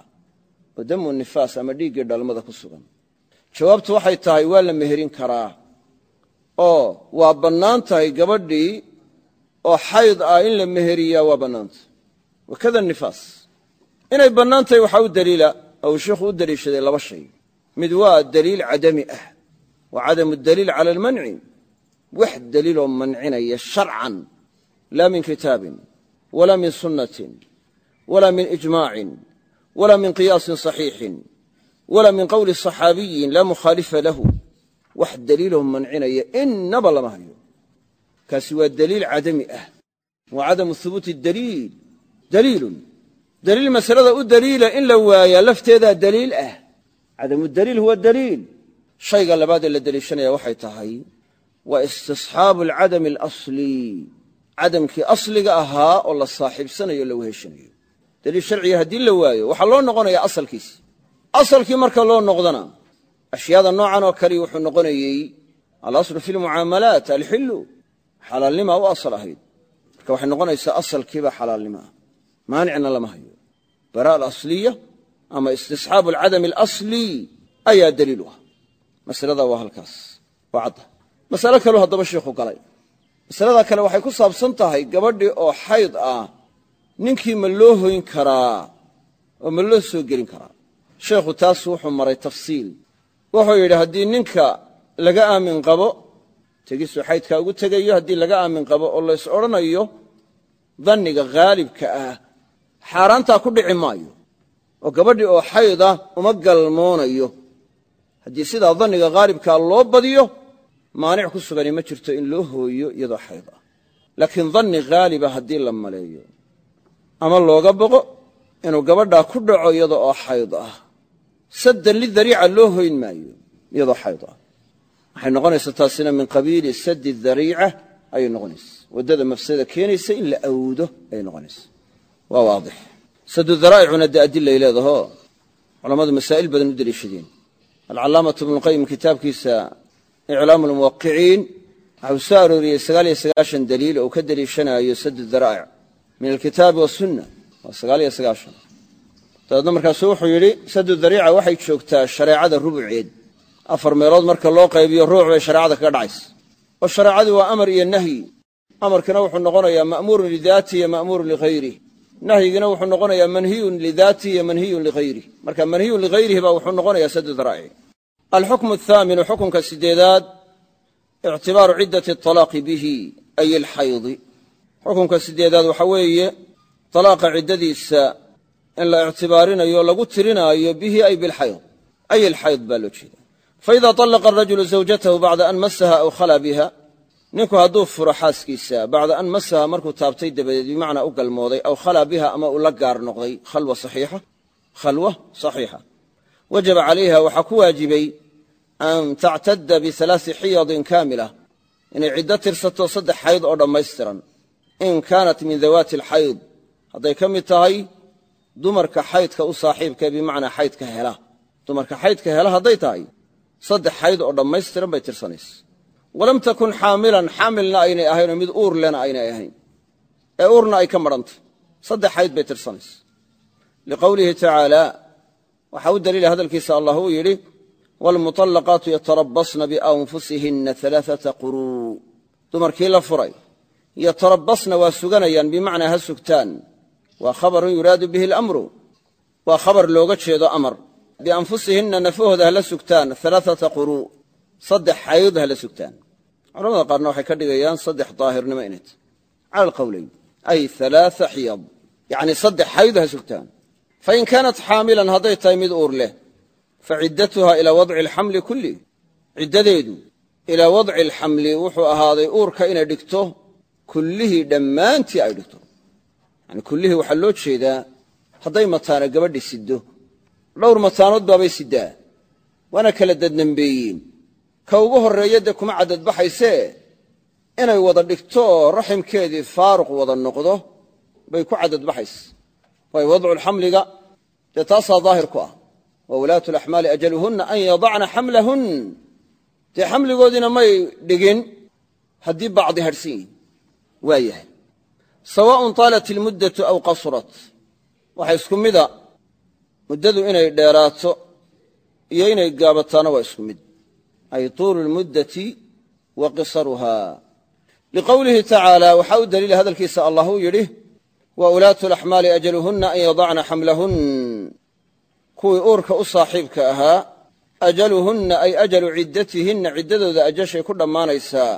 Oo damu nifaas ama dhiiggii dhalmada ku sugan. Jawaabtu waxay tahay waa la meherin karaa. Oo waa bannaan tahay gabadhii oo xayd ah in la meheriyaa waa bannaantah wakada nifaas. Inay bannaan tahay waxaa u daliila oo uu sheikhu u daliishaday laba shay. Mid waa daliil cadami ah wa cadamu daliil cala almanci. Wax daliiloo mancinaya sharcan laa min kitaabin walaa min sunnatin walaa min ijmaacin walaa min qiyaasin saxiixin walaa min qowli صaxaabiyin laa mukhaalifa lahu. Wax daliiloo mancinaya inaba lama hayo kaasi waa daliil cadami ah. Wa cadamu hubuuti daliil. Daliilun. Daliil masalada u daliila in la waayaa lafteedaa daliil ah. Cadamu daliil huwa daliil. Shayga labaadee la deliishanaya waxay tahay waa istisxaabu alcadami alasli. Cadamkii asliga ahaa oo la saaxiibsanayo o la weheshanayo. Daliil sharciga haddii la waayo waxaa loo noqonayaa asalkiisi. Asalkii marka loo noqdana ashyaada noocan oo kale wuxuu noqonayey alaslu fi lmucaamalaat alxillu xalaalnima u asal ahayd. Marka waxay noqonaysaa asalkiiba xalaalnimo ah maanicna lama hayo. Bara alasliya ama istisxaabu alcadami alasli ayaa daliil u ah. Masalada waa halkaas. Waa cadda. Masalo kaleu haddaba sheikhu galay. Masalada kale waxay ku saabsan tahay gabadhii oo xayd ah. Ninkii ma loo hoyn karaa oo ma loo soo gelin karaa. Sheekhu taas wuxuu maray tafsiil. Wuxuu yidhi haddii ninka laga aamin qabo tegisuu xaydkaa ugu tegayo haddii laga aamin qabo oo lays odhanayo danniga haalibka ah xaaraantaa ku dhici maayo oo gabadhii oo xayda uma galmoonayo. Haddii sidaa danniga haalibkaa loo badiyo maanic ku sugani ma jirto in loo hooyo iyadoo xayd ah laakiin danni haaliba haddii la maleeyo ama looga boqo inuu gabadhaa ku dhaco iyada oo xayd ah saddan lidariica loo hoyn maayo iyadoo xayd ah waxay noqonaysaa taasina min qabiili saddi dariica ayay noqonaysa. Waddada mafsadada keenaysa in la awdo ayay noqonaysa. Waa waadix. Saddu daraa'icuna dee adilay leedaho. Culammadu masaa'il badan u deliishadeen alcallaamatu ibnuqayim kitaabkiisa iclaamu lmuwaqiciin waxau soo arooriyey sagaal iyo sagaashan daliil uu ka deliishanaayo saddu daraa'ic min alkitaabi wasunna waa sagaal iyo sagaashan. Dabeedna markaasu wuxuu yidhi saddu dariica waxay joogtaa shareecada rubuceed afar meelood marka loo qaybiyo ruuc bay shareecada kaga dhacaysa. Oo shareecadii waa amar iyo nahyi. Amarkina wuxuu noqonayaa ma'muurun lidaati iyo ma'muurun lihayrih nahyigina wuxuu noqonayaa manhiyun lidaati iyo manhiyun lihayrih marka manhiyun lighayrihi baa wuxuu noqonayaa saddu daraa'ic alxukmu athaaminu xukunka sideedaad ictibaaru ciddati alaaqi bihi ay alxaydi. Xukunka sideedaad waxa weeye talaaqa ciddadiisa in la ictibaarinayo lagu tirinaayo bihi ay bilxayd ay ilxayd baa loo jeeda faida طallaqa arajulu zawjatahu bacda an masaha aw khalaa biha ninku hadduu furo xaaskiisa bacda an masaha markuu taabtay dabadeed bimacnaa u galmooday aw khalaa biha ama uu la gaar noqday khalwa saxiixa wajaba calayha waxaa ku waajibay an tactadda bialaai xiyadin kaamila inay ciddo tirsato saddex xayd oo dhammaystiran. In kaanat min dawaati alxayd hadday ka mid tahay dumarka xaydka u saaxiibkae bimacnaa xaydka hela. Dumarka xaydka hela hadday tahay saddex xayd oo dhammaystiran bay tirsanaysa walam takun xaamilan xaamilna aynay ahaynoo mid uur lena aynay ahayn. Ee uurna ay ka madhantay saddex xayd bay tirsanaysa liqowlihi tacaala waxaa u daliila hadalkiisa allah uu yidhi waalmuطallaqaatu yatarabasna bianfusihinna alaaata quruu. Dumarkii la furay yatarabasna waa suganayaan bimacnaa ha sugtaan. Waa khabarun yuraadu bihi alamru. Waa khabar looga jeedo amar bianfusihinna nafahooda hala sugtaan alaaata quruu saddex xayd hala sugtaan. Culamada qaarna waxay ka dhigayaan saddex daahirnimo inay tahy cala alqowleyn ay alaaa xiyad yacni saddex xayd ha sugtaan. Fain kaanat xaamilan hadday tahay mid uur leh fa ciddatuha ilaa wadci alxamli kulli. Ciddadeedu ilaa wadci alxamli wuxuu ahaaday uurka inay dhigto kullihii dhammaantii ay dhigto. Yani kullihii waxaa loo jeedaa hadday mataana gabadhi siddo dhowr mataanood baabay siddaa waana kala dadnambeeyeen ka ugu horreeya dee kuma caddadbaxaysee inay wada dhigto raximkeedii faaruq wada noqdo bay ku caddadbaxaysa waayo wadculxamliga dee taasaa daahir ku ah. Wa wulaatu laxmaali ajaluhunna an yadacna xamlahun. Dee xamligoodiina may dhigin. Haddii bacdi hadhsan yihiin waa yahay. Sawaaءun taalat ilmuddatu aw qasurat waxa isku mida muddadu inay dheeraato iyo inay gaabataana waa isku mid. Ay tuulu lmuddati wa qisaruha. Liqowlihi tacaala waxaa u daliila hadalkiisa allah uu yidhi wa ulaatu laxmaali ajaluhunna an yadacna xamlahun. Kuwii uurka u saaxiibka ahaa ajaluhunna ay ajalu ciddatihinna ciddadooda ajashay ku dhammaanaysaa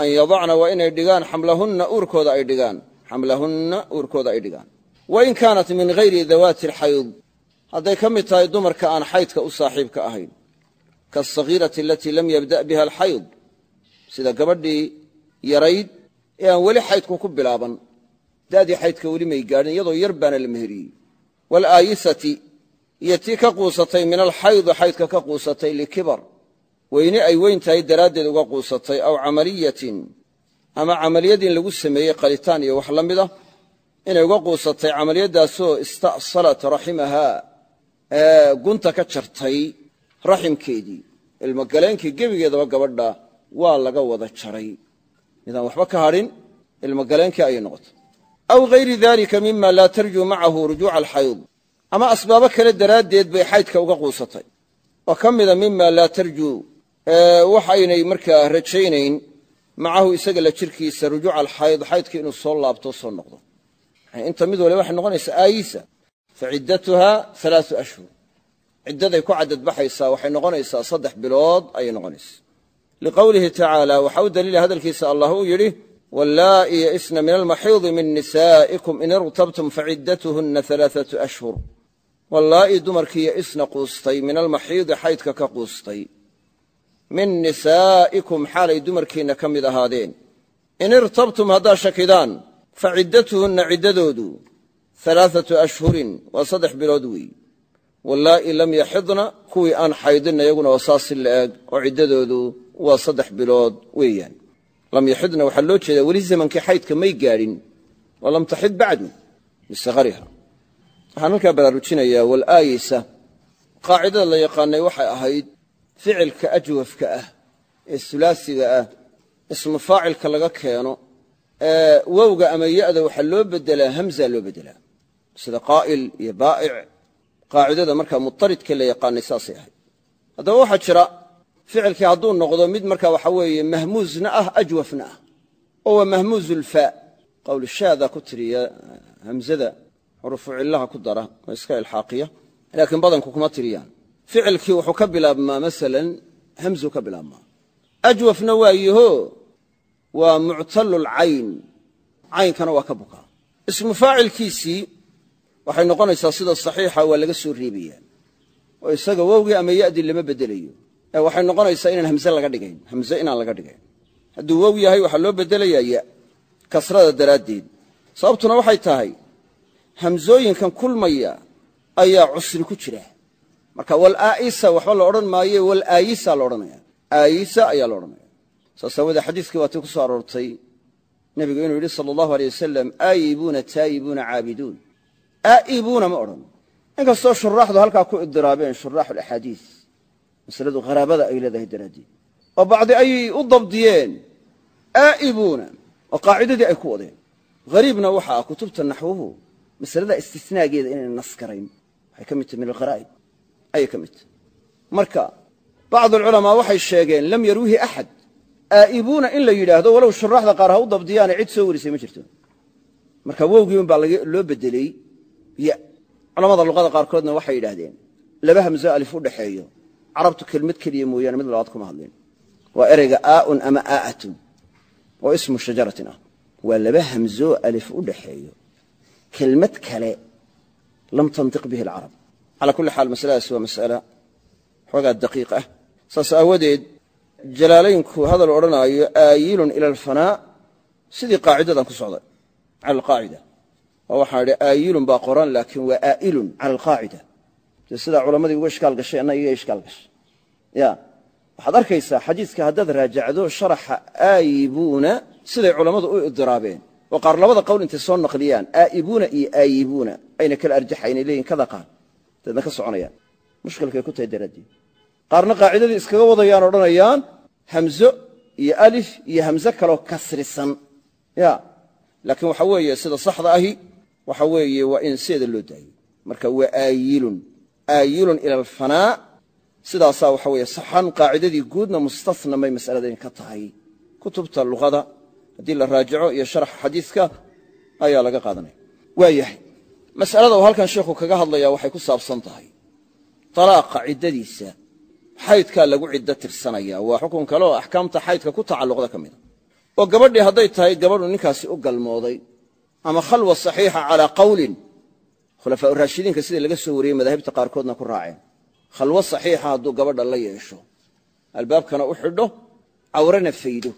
an yadacna waa inay dhigaan xamlahunna uurkooda ay dhigaan. Xamlahunna uurkooda ay dhigaan. Wa in kaanat min hayri dawaati alxayd hadday ka mid tahay dumarka aan xaydka u saaxiibka ahayn. Kaasagiirati alatii lam yabda' biha alxayd sida gabadhii yarayd ee aan weli xaydku ku bilaaban. Da'dii xaydka weli may gaadhin iyadoo yar baana la meheriyey. Waalaayisati iyo tii ka quusatay min alxaydi xaydka ka quusatay likibar. Weyne ay weyn tahay daraaddeed uga quusatay aw camaliyatin ama camaliyad in lagu sameeyey qalitaan iyo wax la mid a inay uga quusatay camaliyaddaasoo ista'salat raximahaa gunta ka jartay raximkeedii. Ilmogaleenkii gebigeedaba gabadha waa laga wada jaray. Midaan waxba ka hadhin ilmogaleenkii ayay noqotay. Aw hayri dalika mima laa tarjuu macahu rujuuca alxayd ama asbaabo kale daraaddeed bay xaydka uga quusatay. Oo ka mida mima laa tarjuu waxaynay markaa rajaynayn macahu isaga la jirkiisa rujuuca alxayd xaydka inuu soo laabto soo noqdo. Inta mid waliba waxay noqonaysaa aayisa fa ciddatuha alaau ashhur ciddaday ku caddadbaxaysaa waxay noqonaysaa saddex bilood ayay noqonaysaa liqowlihi tacaala waxaa u daliila hadalkiisa allah uu yidhi wallaa'i yaisna min almaxiidi min nisaa'ikum in irtabtum faciddatuhunna alaaatu ashhur wallaa'i dumarkii yaisna quustay min almaxiidi xaydka ka quustay min nisaa'ikum xaalay dumarkiinna ka mid ahaadeen in irtabtum haddaad shakidaan fa ciddatuhunna ciddadoodu alaaatu ashhurin waa saddex bilood weey. Wallaa'i lam yaxidna kuwii aan xaydinna iyaguna waa saasi la'eg oo ciddadoodu waa saddex bilood weeyaan. Lam yaxidna waxaa loo jeedaa weli zamankii xaydka may gaadhin oo lam taxid bacdu bisakariha waxaan halkaa baraarujinayaa walaayisa qaacidada la yaqaanay waxay ahayd ficilka ajwafka ah ee sulaasiga ah ismu faacilka laga keeno ee wowga ama ya'da loo bedelaa hamza loo sida qaa'il iyo baa'ic qaacidada markaa mutaridka la yaqaanay saasay ahayd. Haddaba waxaa jira ficilkii hadduu noqdo mid marka waxa weeye mahmuusna ah ajwafna ah oo waa mahmuuzulfaa qowl shaada ku tiriya hamzada xurufu ku dara oo iska ilxaaqiya laakiin badanku kuma tiriyaan. Ficilkii wuxuu ka bilaabmaa masalan hamzu ka bilaabmaa. Ajwafna waa yaho waa muctallulcayn caynkana waa ka bukaa. Ismu faacilkiisii waxay noqonaysaa sida saxiixa waa laga soo reebayaa oo isaga wowgii ama ya'di lama bedelayo. Ee waxay noqonaysaa inaan hamze laga dhigayn hamze inaan laga dhigayn. Hadduu wow yahay waxaa loo bedelayaa ya kasrada daraaddeed. Sababtuna waxay tahay hamzooyinkan kulmaya ayaa cusri ku jira. Marka walaa'isa waxba la odhan maaye walaayisa la odhanaya. Aayisa ayaa la odhanaya. Saas xadiiskii waatii ku soo aroortay. Nebigu inuu yidhi sala allahu aleyh wasalam aayibuuna taayibuuna caabiduun aa'ibuuna ma odhan. Inkastoo shuraaxdu halkaa ku idiraabeen shuraaxu alaxaadiis masaladu kharaabada ay leedahay daraaddeed. Oo bacdi ay u dabdiyeen. Aa'ibuuna oo qaacidadii ay ku wadeen. Hariibna waxa ah kutubta naxwuhu masalada istisnaageeda inayna naskarayn. Waxay ka mid tahay min algharaa'ib ayay ka mid tahay. Marka bacdu alculamaa waxay sheegeen lam yarwihi axad aa'ibuuna in la yidhaahdo walow shuraaxda qaar ha u dabdiyaane cid soo warisay ma jirto. Marka wowgii un baa loo bedeley culamada luqada qaarkoodna waxay yidhaahdeen laba hamzo alif u dhaxeeyo carabtu kelmad keliya mooyaane mid labaad kuma hadlin. Waa ereyga aaun ama aa'atun oo ismu shajaratin ah. Waa laba hamzo alif u dhaxeeyo kelmad kale lam tantiq bihi alcarab. Calaa kulli xaal masaladaasi waa mas'ala xoogaa daqiiq ah. Saas aawadeed jalaalaynku hadal odhanaayo aayilun ila alfanaa sidii qaacidadan ku socday cala oo waxaan idhi aayilun baa qoran laakiin waa aa'ilun cala alqaacida. Sidaa culammadii uga ishkaal gashay anna ishkaal gashay. Ya waxaad arkaysaa xadiiska haddaad raajacdo sharaxa aayibuuna siday culammadu u idiraabeen oo qaar labada qowl intay soo naqliyaan aa'ibuuna iyo aayibuuna ayna kala arjaxaynay leeyihiin kada qaal daedna ka soconayaan mushkilkay ku tahay daraaddeed qaarna qaacidadii iskaga wadayaan odhanayaan hamzo iyo alif iyo hamze kaloo kasrisan. Ya laakiin waxa weeye sida saxda ahi waxa weeye waa in seeda loo daayo. Marka waa aayilun. Aayilun ila alfanaa. Sidaasaa waxa weeye saxan qaacidadii guudna mustasna may mas'aladani ka tahay. Kutubta luqada haddii la raajico iyo sharaxa xadiiska ayaa laga qaadanaya. Waa yahay. Mas'alada uu halkan sheikhu kaga hadlaya waxay ku saabsan tahay. Talaaqa ciddadiisa xaydkaa lagu ciddo tirsanaya waa xukun kale axkaamta xaydka ku tacalluqda ka mida oo gabadhii hadday tahay gabadhu ninkaasi u galmooday ama khalwa saxiixa calaa qawlin khulafaa uraashidiinka sida laga soo wariyey madaahibta qaarkoodna ku raaceen. Khalwo saxiixa hadduu gabadha la yeesho albaabkana u xidho cawrana faydo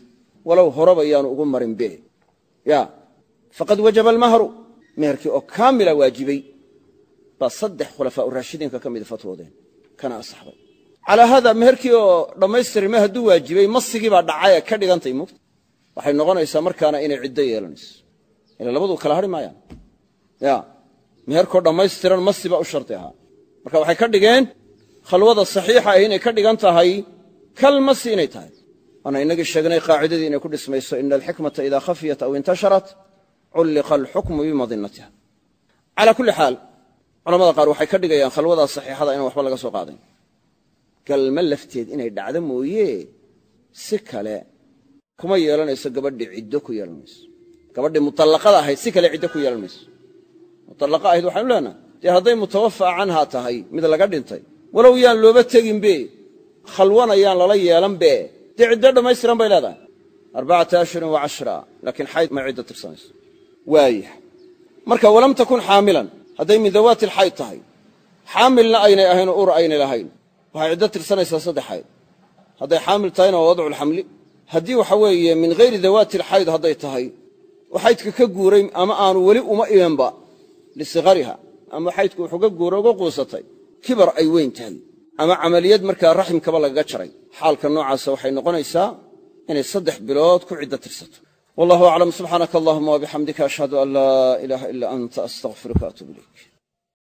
walow horaba yaanu ugu marin be ya faqad wajaba almahru meherkii oo kaamila waajibay baa saddex khulafaa uraashidiinka ka mida fatwoodeen kana asaxbay calaa haada meherkii oo dhammaystirme hadduu waajibay masigii baa dhacayee ka dhigantay mugta waxay noqonaysaa markaana inay ciddo yeelanayso ila labadu kala hadhi maayaan. Ya meherkoo dhammaystiran masi u shardi ahaa marka waxay ka dhigeen khalwada saxiixa ah inay ka dhigan tahay kal masi inay tahay. Waana inagii sheegnay qaacidadii inay ku dhismayso ina alxikmata idaa khafiyat aw intasharat culliqa alxukmu bimadinatiha calaa kulli xaal culamada qaar waxay ka dhigayaan khalwadaa saxiixada inaan waxba laga soo qaadayn galma lafteed inay dhacdo mooye si kale kuma yeelanayso gabadhii ciddo ku yeelan mayso gabadhii mutallaqada ahayd si kale ciddo ku yeelan mayso. Mutallaqa ahayd waxaynu leenahay dee hadday mutawafaa canhaa tahay mid laga dhintay walow yaan looba teginbe khalwana yaan lala yeelanbe dee ciddo dhammaystiran bay leedahay. Arbacata ashhurin wa cashra laakiin xayd may ciddo tirsanayso. Waayah marka walam takun xaamilan hadday min dawaati alxayd tahay xaamilna aynay ahayn oo ur aynay lahayn waxay ciddo tirsanaysaa saddex xayd. Hadday xaamil tahayna waa wadculxamli haddii waxa weeye min hayri dawaati alxayd hadday tahay xaydka ka guuray ama aanu weli uma imanba lisikariha ama xaydku wuxuu ka guuray uga quusatay kibar ay weyn tahay ama camaliyad markaa raximkaba lagaga jaray. Xaalka noocaasa waxay noqonaysaa inay saddex bilood ku ciddo tirsato. Wallahu aclam subxaanaka allahuma wabixamdika ashhadu an laa ilaaha ila anta astaqfiruka atuub ilayk